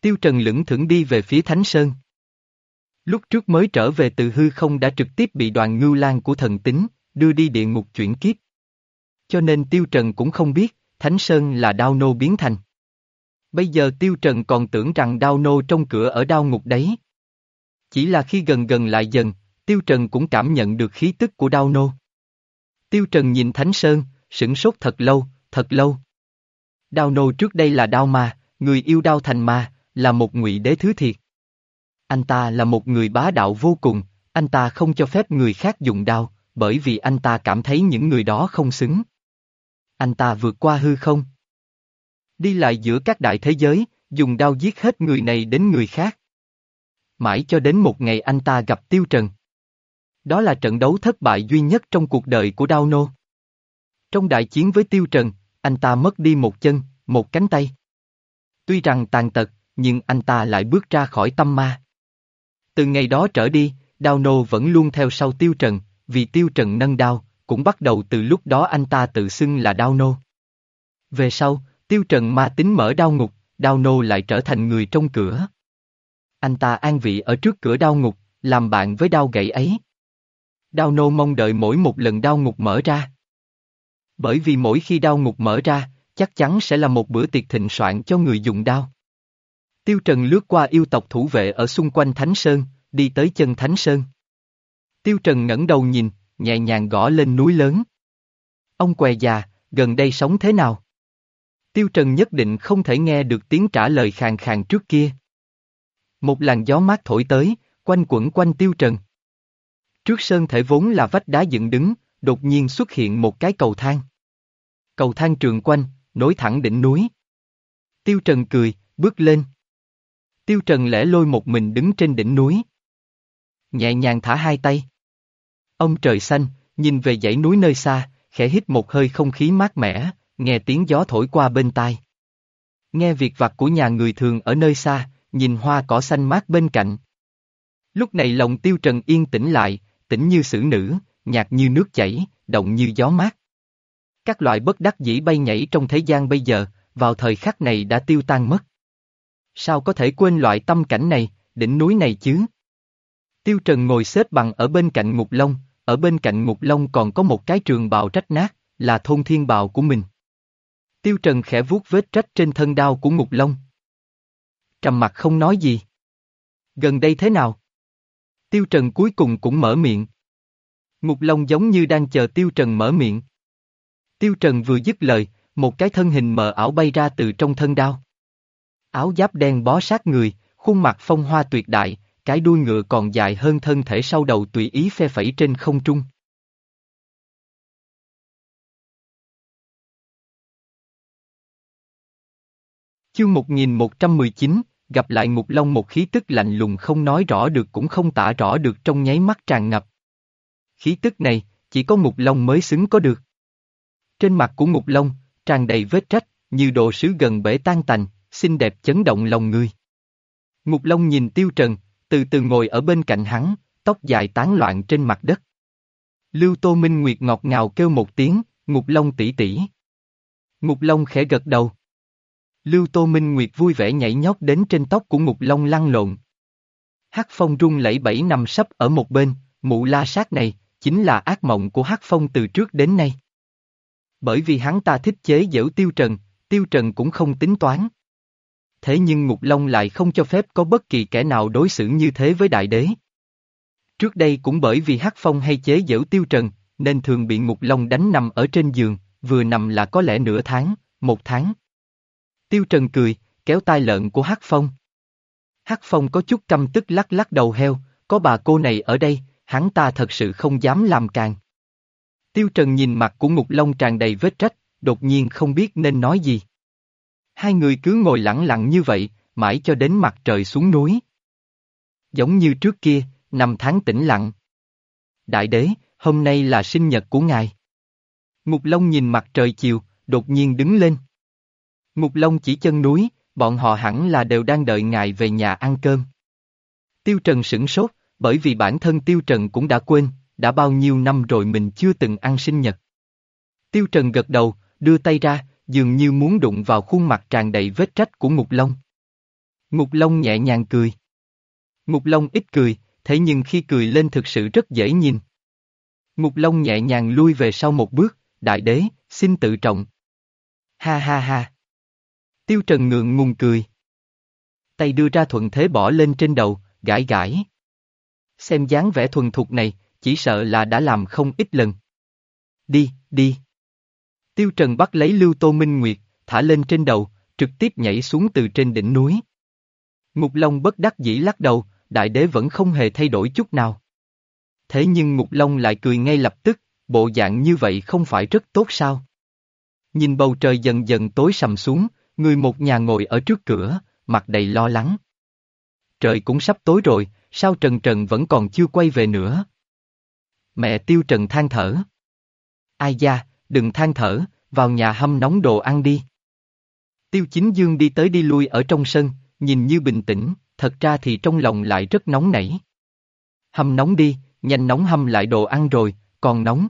Tiêu Trần lững thững đi về phía Thánh Sơn. Lúc trước mới trở về từ hư không đã trực tiếp bị đoàn ngưu lan của thần tính, đưa đi địa ngục chuyển kiếp. Cho nên Tiêu Trần cũng không biết, Thánh Sơn là đao nô biến thành. Bây giờ Tiêu Trần còn tưởng rằng đao nô trong cửa ở đao ngục đấy. Chỉ là khi gần gần lại dần, Tiêu Trần cũng cảm nhận được khí tức của đao nô. Tiêu Trần nhìn Thánh Sơn, sửng sốt thật lâu, thật lâu. Đao nô trước đây là đao ma, người yêu đao thành ma, là một ngụy đế thứ thiệt. Anh ta là một người bá đạo vô cùng, anh ta không cho phép người khác dùng đao, bởi vì anh ta cảm thấy những người đó không xứng. Anh ta vượt qua hư không. Đi lại giữa các đại thế giới, dùng đao giết hết người này đến người khác. Mãi cho đến một ngày anh ta gặp Tiêu Trần. Đó là trận đấu thất bại duy nhất trong cuộc đời của Đao Nô. Trong đại chiến với Tiêu Trần, anh ta mất đi một chân, một cánh tay. Tuy rằng tàn tật, nhưng anh ta lại bước ra khỏi tâm ma. Từ ngày đó trở đi, Đao Nô vẫn luôn theo sau Tiêu Trần, vì Tiêu Trần nâng đao, cũng bắt đầu từ lúc đó anh ta tự xưng là Đao Nô. Về sau, Tiêu Trần ma tính mở đao ngục, Đao Nô lại trở thành người trong cửa. Anh ta an vị ở trước cửa đao ngục, làm bạn với đao gậy ấy. Đao nô mong đợi mỗi một lần đao ngục mở ra. Bởi vì mỗi khi đao ngục mở ra, chắc chắn sẽ là một bữa tiệc thịnh soạn cho người dùng đao. Tiêu Trần lướt qua yêu tộc thủ vệ ở xung quanh Thánh Sơn, đi tới chân Thánh Sơn. Tiêu Trần ngẩng đầu nhìn, nhẹ nhàng gõ lên núi lớn. Ông què già, gần đây sống thế nào? Tiêu Trần nhất định không thể nghe được tiếng trả lời khàn khàn trước kia. Một làn gió mát thổi tới, quanh quẩn quanh Tiêu Trần. Trước sơn thể vốn là vách đá dựng đứng, đột nhiên xuất hiện một cái cầu thang. Cầu thang trường quanh, nối thẳng đỉnh núi. Tiêu Trần cười, bước lên. Tiêu Trần lẻ lôi một mình đứng trên đỉnh núi. Nhẹ nhàng thả hai tay. Ông trời xanh, nhìn về dãy núi nơi xa, khẽ hít một hơi không khí mát mẻ, nghe tiếng gió thổi qua bên tai. Nghe việc vặt của nhà người thường ở nơi xa, nhìn hoa cỏ xanh mát bên cạnh. Lúc này lòng tiêu trần yên tĩnh lại, tĩnh như sử nữ, nhạt như nước chảy, động như gió mát. Các loại bất đắc dĩ bay nhảy trong thế gian bây giờ, vào thời khắc này đã tiêu tan mất. Sao có thể quên loại tâm cảnh này, đỉnh núi này chứ? Tiêu Trần ngồi xếp bằng ở bên cạnh Ngục Long, ở bên cạnh Ngục Long còn có một cái trường bào trách nát, là thôn thiên bào của mình. Tiêu Trần khẽ vuốt vết rách trên thân đao của Ngục Long. Trầm mặt không nói gì. Gần đây thế nào? Tiêu Trần cuối cùng cũng mở miệng. Ngục Long giống như đang chờ Tiêu Trần mở miệng. Tiêu Trần vừa dứt lời, một cái thân hình mờ ảo bay ra từ trong thân đao. Áo giáp đen bó sát người, khuôn mặt phong hoa tuyệt đại, cái đuôi ngựa còn dài hơn thân thể sau đầu tùy ý phe phẩy trên không trung. Chương 1119, gặp lại Ngục Long một khí tức lạnh lùng không nói rõ được cũng không tả rõ được trong nháy mắt tràn ngập. Khí tức này, chỉ có Ngục Long mới xứng có được. Trên mặt của Ngục Long, tràn đầy vết trách, như đồ sứ gần bể tan tành, xinh đẹp chấn động lòng người. Ngục Long nhìn Tiêu Trần, từ từ ngồi ở bên cạnh hắn, tóc dài tán loạn trên mặt đất. Lưu Tô Minh Nguyệt ngọt ngào kêu một tiếng, Ngục Long tỷ tỷ. Ngục Long khẽ gật đầu. Lưu Tô Minh Nguyệt vui vẻ nhảy nhót đến trên tóc của Ngục Long lăn lộn. Hắc Phong rung lẫy bẫy nằm sấp ở một bên, mụ la sát này, chính là ác mộng của Hắc Phong từ trước đến nay. Bởi vì hắn ta thích chế giễu Tiêu Trần, Tiêu Trần cũng không tính toán. Thế nhưng Ngục Long lại không cho phép có bất kỳ kẻ nào đối xử như thế với đại đế. Trước đây cũng bởi vì Hắc Phong hay chế giễu Tiêu Trần, nên thường bị Ngục Long đánh nằm ở trên giường, vừa nằm là có lẽ nửa tháng, một tháng. Tiêu Trần cười, kéo tai lợn của Hắc Phong. Hắc Phong có chút căm tức lắc lắc đầu heo, có bà cô này ở đây, hắn ta thật sự không dám làm càng. Tiêu Trần nhìn mặt của Ngục Long tràn đầy vết trách, đột nhiên không biết nên nói gì. Hai người cứ ngồi lặng lặng như vậy, mãi cho đến mặt trời xuống núi. Giống như trước kia, năm tháng tĩnh lặng. Đại đế, hôm nay là sinh nhật của ngài. Ngục Long nhìn mặt trời chiều, đột nhiên đứng lên. Ngục Long chỉ chân núi, bọn họ hẳn là đều đang đợi ngài về nhà ăn cơm. Tiêu Trần sửng sốt, bởi vì bản thân Tiêu Trần cũng đã quên, đã bao nhiêu năm rồi mình chưa từng ăn sinh nhật. Tiêu Trần gật đầu, đưa tay ra, dường như muốn đụng vào khuôn mặt tràn đầy vết trách của Ngục Long. Ngục Long nhẹ nhàng cười. Ngục Long ít cười, thế nhưng khi cười lên thực sự rất dễ nhìn. Ngục Long nhẹ nhàng lui về sau một bước, đại đế, xin tự trọng. Ha ha ha. Tiêu Trần ngượng ngùng cười. Tay đưa ra thuận thế bỏ lên trên đầu, gãi gãi. Xem dáng vẻ thuần thục này, chỉ sợ là đã làm không ít lần. Đi, đi. Tiêu Trần bắt lấy Lưu Tô Minh Nguyệt, thả lên trên đầu, trực tiếp nhảy xuống từ trên đỉnh núi. Ngục Long bất đắc dĩ lắc đầu, đại đế vẫn không hề thay đổi chút nào. Thế nhưng Ngục Long lại cười ngay lập tức, bộ dạng như vậy không phải rất tốt sao? Nhìn bầu trời dần dần tối sầm xuống, người một nhà ngồi ở trước cửa, mặt đầy lo lắng. Trời cũng sắp tối rồi, sao Trần Trần vẫn còn chưa quay về nữa? Mẹ Tiêu Trần than thở. Ai da, đừng than thở, vào nhà hâm nóng đồ ăn đi. Tiêu Chính Dương đi tới đi lui ở trong sân, nhìn như bình tĩnh, thật ra thì trong lòng lại rất nóng nảy. Hâm nóng đi, nhanh nóng hâm lại đồ ăn rồi, còn nóng.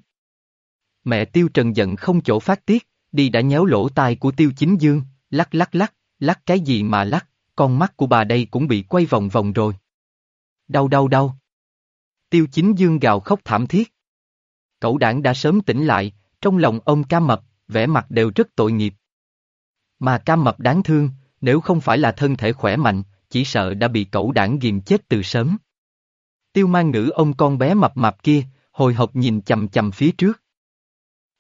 Mẹ Tiêu Trần giận không chỗ phát tiết, đi đã nhéo lỗ tai của Tiêu Chính Dương, lắc lắc lắc, lắc cái gì mà lắc, con mắt của bà đây cũng bị quay vòng vòng rồi. Đau đau đau. Tiêu Chính Dương gào khóc thảm thiết. Cậu đảng đã sớm tỉnh lại, trong lòng ông ca mập, vẻ mặt đều rất tội nghiệp. Mà ca mập đáng thương, nếu không phải là thân thể khỏe mạnh, chỉ sợ đã bị cậu đảng ghiềm chết từ sớm. Tiêu mang ngữ ông con bé mập mạp kia, hồi hộp nhìn chầm chầm phía trước.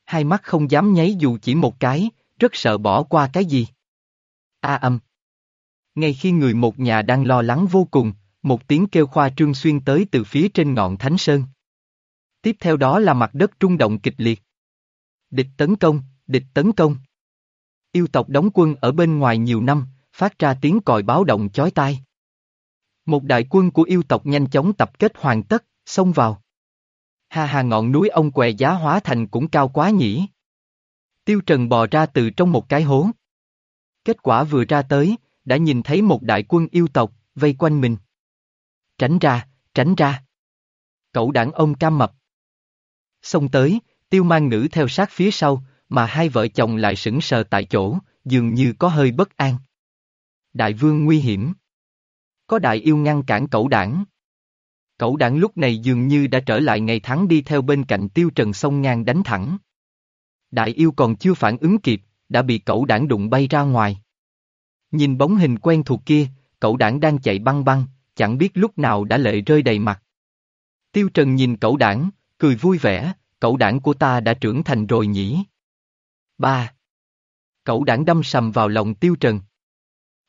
Hai mắt không dám nháy dù chỉ một cái, rất sợ bỏ qua cái gì. A âm. Ngay khi người một nhà đang lo lắng vô cùng, một tiếng kêu khoa trương xuyên tới từ phía trên ngọn Thánh Sơn. Tiếp theo đó là mặt đất trung động kịch liệt. Địch tấn công, địch tấn công. Yêu tộc đóng quân ở bên ngoài nhiều năm, phát ra tiếng còi báo động chói tai. Một đại quân của yêu tộc nhanh chóng tập kết hoàn tất, xông vào. Ha ha ngọn núi ông què giá hóa thành cũng cao quá nhỉ. Tiêu Trần bò ra từ trong một cái hố. Kết quả vừa ra tới, đã nhìn thấy một đại quân yêu tộc, vây quanh mình. Tránh ra, tránh ra. Cậu đảng ông cam mập. Xông tới, tiêu mang nữ theo sát phía sau, mà hai vợ chồng lại sững sờ tại chỗ, dường như có hơi bất an. Đại vương nguy hiểm. Có đại yêu ngăn cản cậu đảng. Cậu đảng lúc này dường như đã trở lại ngày tháng đi theo bên cạnh tiêu trần sông ngang đánh thẳng. Đại yêu còn chưa phản ứng kịp, đã bị cậu đảng đụng bay ra ngoài. Nhìn bóng hình quen thuộc kia, cậu đảng đang chạy băng băng, chẳng biết lúc nào đã lệ rơi đầy mặt. Tiêu Trần nhìn cậu đảng, cười vui vẻ, cậu đảng của ta đã trưởng thành rồi nhỉ. Ba. Cậu đảng đâm sầm vào lòng Tiêu Trần.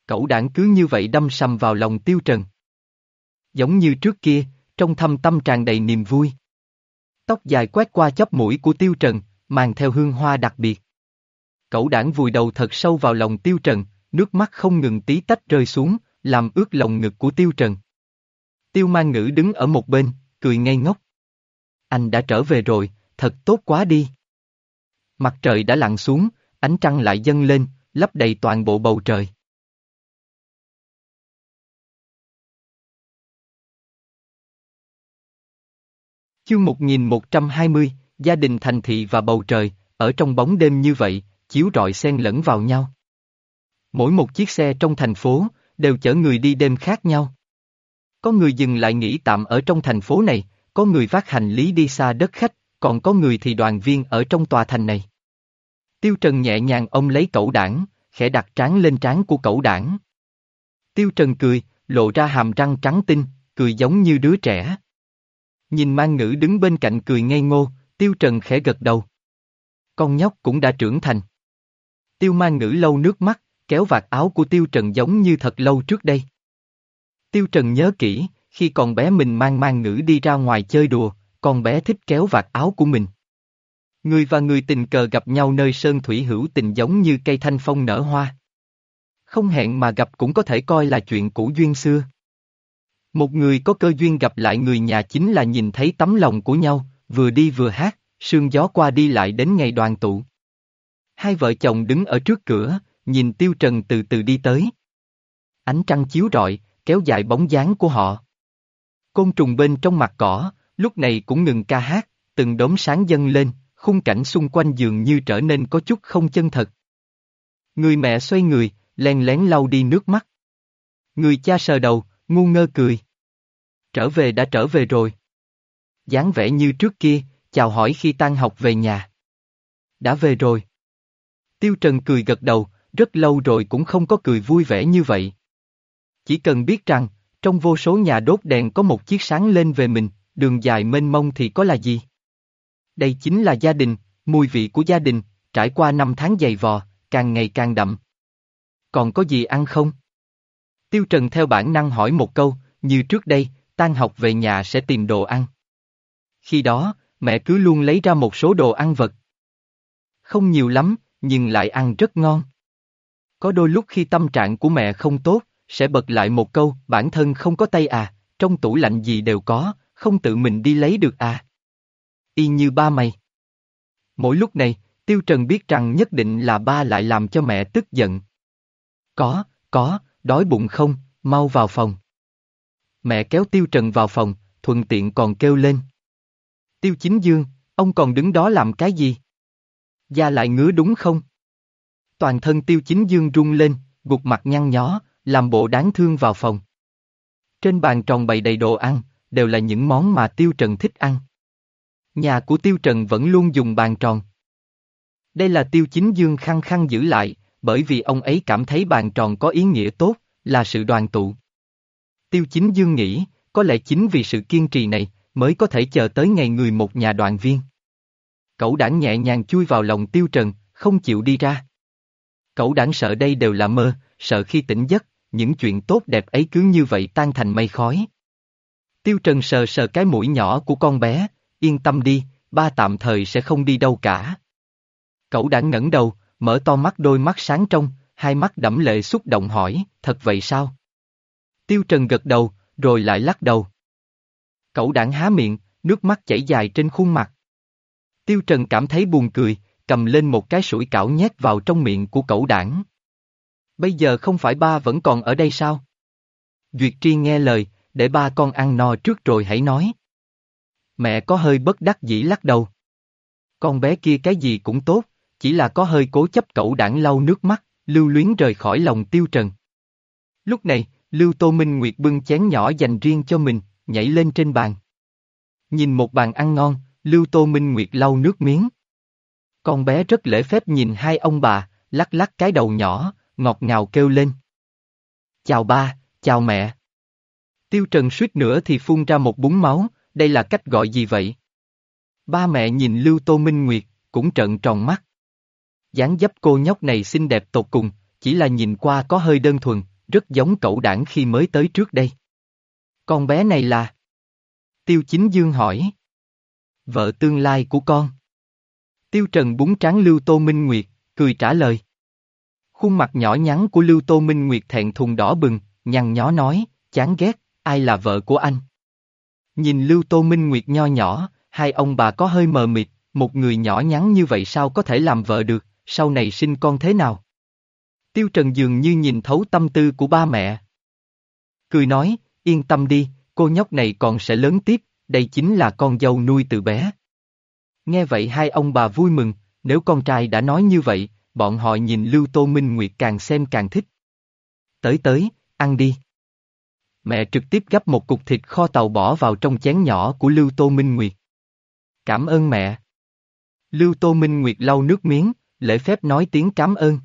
Cậu đảng cứ như vậy đâm sầm vào lòng Tiêu Trần. Giống như trước kia, trong thâm tâm tràn đầy niềm vui. Tóc dài quét qua chóp mũi của Tiêu Trần, mang theo hương hoa đặc biệt. Cậu đảng vùi đầu thật sâu vào lòng Tiêu Trần, nước mắt không ngừng tí tách rơi xuống, làm ướt lòng ngực của Tiêu Trần. Tiêu mang ngữ đứng ở một bên, cười ngây ngốc. Anh đã trở về rồi, thật tốt quá đi. Mặt trời đã lặn xuống, ánh trăng lại dâng lên, lấp đầy toàn bộ bầu trời. Chương 1120, gia đình thành thị và bầu trời, ở trong bóng đêm như vậy, chiếu rọi xen lẫn vào nhau. Mỗi một chiếc xe trong thành phố, đều chở người đi đêm khác nhau. Có người dừng lại nghỉ tạm ở trong thành phố này, có người vác hành lý đi xa đất khách, còn có người thì đoàn viên ở trong tòa thành này. Tiêu Trần nhẹ nhàng ông lấy cẩu đảng, khẽ đặt trán lên trán của cẩu đảng. Tiêu Trần cười, lộ ra hàm răng trắng tinh, cười giống như đứa trẻ. Nhìn mang ngữ đứng bên cạnh cười ngây ngô, Tiêu Trần khẽ gật đầu. Con nhóc cũng đã trưởng thành. Tiêu mang ngữ lâu nước mắt, kéo vạt áo của Tiêu Trần giống như thật lâu trước đây. Tiêu Trần nhớ kỹ, khi còn bé mình mang mang ngữ đi ra ngoài chơi đùa, con bé thích kéo vạt áo của mình. Người và người tình cờ gặp nhau nơi sơn thủy hữu tình giống như cây thanh phong nở hoa. Không hẹn mà gặp cũng có thể coi là chuyện cũ duyên xưa. Một người có cơ duyên gặp lại người nhà chính là nhìn thấy tấm lòng của nhau, vừa đi vừa hát, sương gió qua đi lại đến ngày đoàn tụ. Hai vợ chồng đứng ở trước cửa, nhìn Tiêu Trần từ từ đi tới. Ánh trăng chiếu rọi, kéo dài bóng dáng của họ. Côn trùng bên trong mặt cỏ, lúc này cũng ngừng ca hát, từng đốm sáng dâng lên, khung cảnh xung quanh dường như trở nên có chút không chân thật. Người mẹ xoay người, len lén lau đi nước mắt. Người cha sờ đầu, ngu ngơ cười. Trở về đã trở về rồi. dáng vẻ như trước kia, chào hỏi khi tan học về nhà. Đã về rồi. Tiêu Trần cười gật đầu, rất lâu rồi cũng không có cười vui vẻ như vậy. Chỉ cần biết rằng, trong vô số nhà đốt đèn có một chiếc sáng lên về mình, đường dài mênh mông thì có là gì? Đây chính là gia đình, mùi vị của gia đình, trải qua năm tháng dày vò, càng ngày càng đậm. Còn có gì ăn không? Tiêu Trần theo bản năng hỏi một câu, như trước đây, tan học về nhà sẽ tìm đồ ăn. Khi đó, mẹ cứ luôn lấy ra một số đồ ăn vật. Không nhiều lắm, nhưng lại ăn rất ngon. Có đôi lúc khi tâm trạng của mẹ không tốt, sẽ bật lại một câu, bản thân không có tay à, trong tủ lạnh gì đều có, không tự mình đi lấy được à. Y như ba mày. Mỗi lúc này, Tiêu Trần biết rằng nhất định là ba lại làm cho mẹ tức giận. Có, có, đói bụng không, mau vào phòng. Mẹ kéo Tiêu Trần vào phòng, thuận tiện còn kêu lên. Tiêu Chính Dương, ông còn đứng đó làm cái gì? Da lại ngứa đúng không? Toàn thân Tiêu Chính Dương rung lên, gục mặt nhăn nhó, làm bộ đáng thương vào phòng. Trên bàn tròn bày đầy đồ ăn, đều là những món mà Tiêu Trần thích ăn. Nhà của Tiêu Trần vẫn luôn dùng bàn tròn. Đây là Tiêu Chính Dương khăng khăng giữ lại, bởi vì ông ấy cảm thấy bàn tròn có ý nghĩa tốt, là sự đoàn tụ. Tiêu Chính Dương nghĩ, có lẽ chính vì sự kiên trì này, mới có thể chờ tới ngày người một nhà đoàn viên. Cậu đảng nhẹ nhàng chui vào lòng Tiêu Trần, không chịu đi ra. Cậu đảng sợ đây đều là mơ, sợ khi tỉnh giấc, những chuyện tốt đẹp ấy cứ như vậy tan thành mây khói. Tiêu Trần sờ sờ cái mũi nhỏ của con bé, yên tâm đi, ba tạm thời sẽ không đi đâu cả. Cậu đảng ngẩng đầu, mở to mắt đôi mắt sáng trong, hai mắt đẫm lệ xúc động hỏi, thật vậy sao? Tiêu Trần gật đầu, rồi lại lắc đầu. Cậu đảng há miệng, nước mắt chảy dài trên khuôn mặt. Tiêu Trần cảm thấy buồn cười, cầm lên một cái sủi cảo nhét vào trong miệng của cậu đảng. Bây giờ không phải ba vẫn còn ở đây sao? Duyệt Tri nghe lời, để ba con ăn no trước rồi hãy nói. Mẹ có hơi bất đắc dĩ lắc đầu. Con bé kia cái gì cũng tốt, chỉ là có hơi cố chấp cậu đảng lau nước mắt, lưu luyến rời khỏi lòng tiêu trần. Lúc này, Lưu Tô Minh Nguyệt bưng chén nhỏ dành riêng cho mình, nhảy lên trên bàn. Nhìn một bàn ăn ngon, Lưu Tô Minh Nguyệt lau nước miếng. Con bé rất lễ phép nhìn hai ông bà, lắc lắc cái đầu nhỏ, ngọt ngào kêu lên. Chào ba, chào mẹ. Tiêu Trần suýt nữa thì phun ra một búng máu, đây là cách gọi gì vậy? Ba mẹ nhìn Lưu Tô Minh Nguyệt, cũng trợn tròn mắt. dáng dấp cô nhóc này xinh đẹp tột cùng, chỉ là nhìn qua có hơi đơn thuần, rất giống cậu đảng khi mới tới trước đây. Con bé này là... Tiêu Chính Dương hỏi. Vợ tương lai của con. Tiêu Trần búng tráng Lưu Tô Minh Nguyệt, cười trả lời. Khuôn mặt nhỏ nhắn của Lưu Tô Minh Nguyệt thẹn thùng đỏ bừng, nhăn nhó nói, chán ghét, ai là vợ của anh? Nhìn Lưu Tô Minh Nguyệt nho nhỏ, hai ông bà có hơi mờ mịt, một người nhỏ nhắn như vậy sao có thể làm vợ được, sau này sinh con thế nào? Tiêu Trần dường như nhìn thấu tâm tư của ba mẹ. Cười nói, yên tâm đi, cô nhóc này còn sẽ lớn tiếp, đây chính là con dâu nuôi từ bé. Nghe vậy hai ông bà vui mừng, nếu con trai đã nói như vậy, bọn họ nhìn Lưu Tô Minh Nguyệt càng xem càng thích. Tới tới, ăn đi. Mẹ trực tiếp gấp một cục thịt kho tàu bỏ vào trong chén nhỏ của Lưu Tô Minh Nguyệt. Cảm ơn mẹ. Lưu Tô Minh Nguyệt lau nước miếng, lễ phép nói tiếng cảm ơn.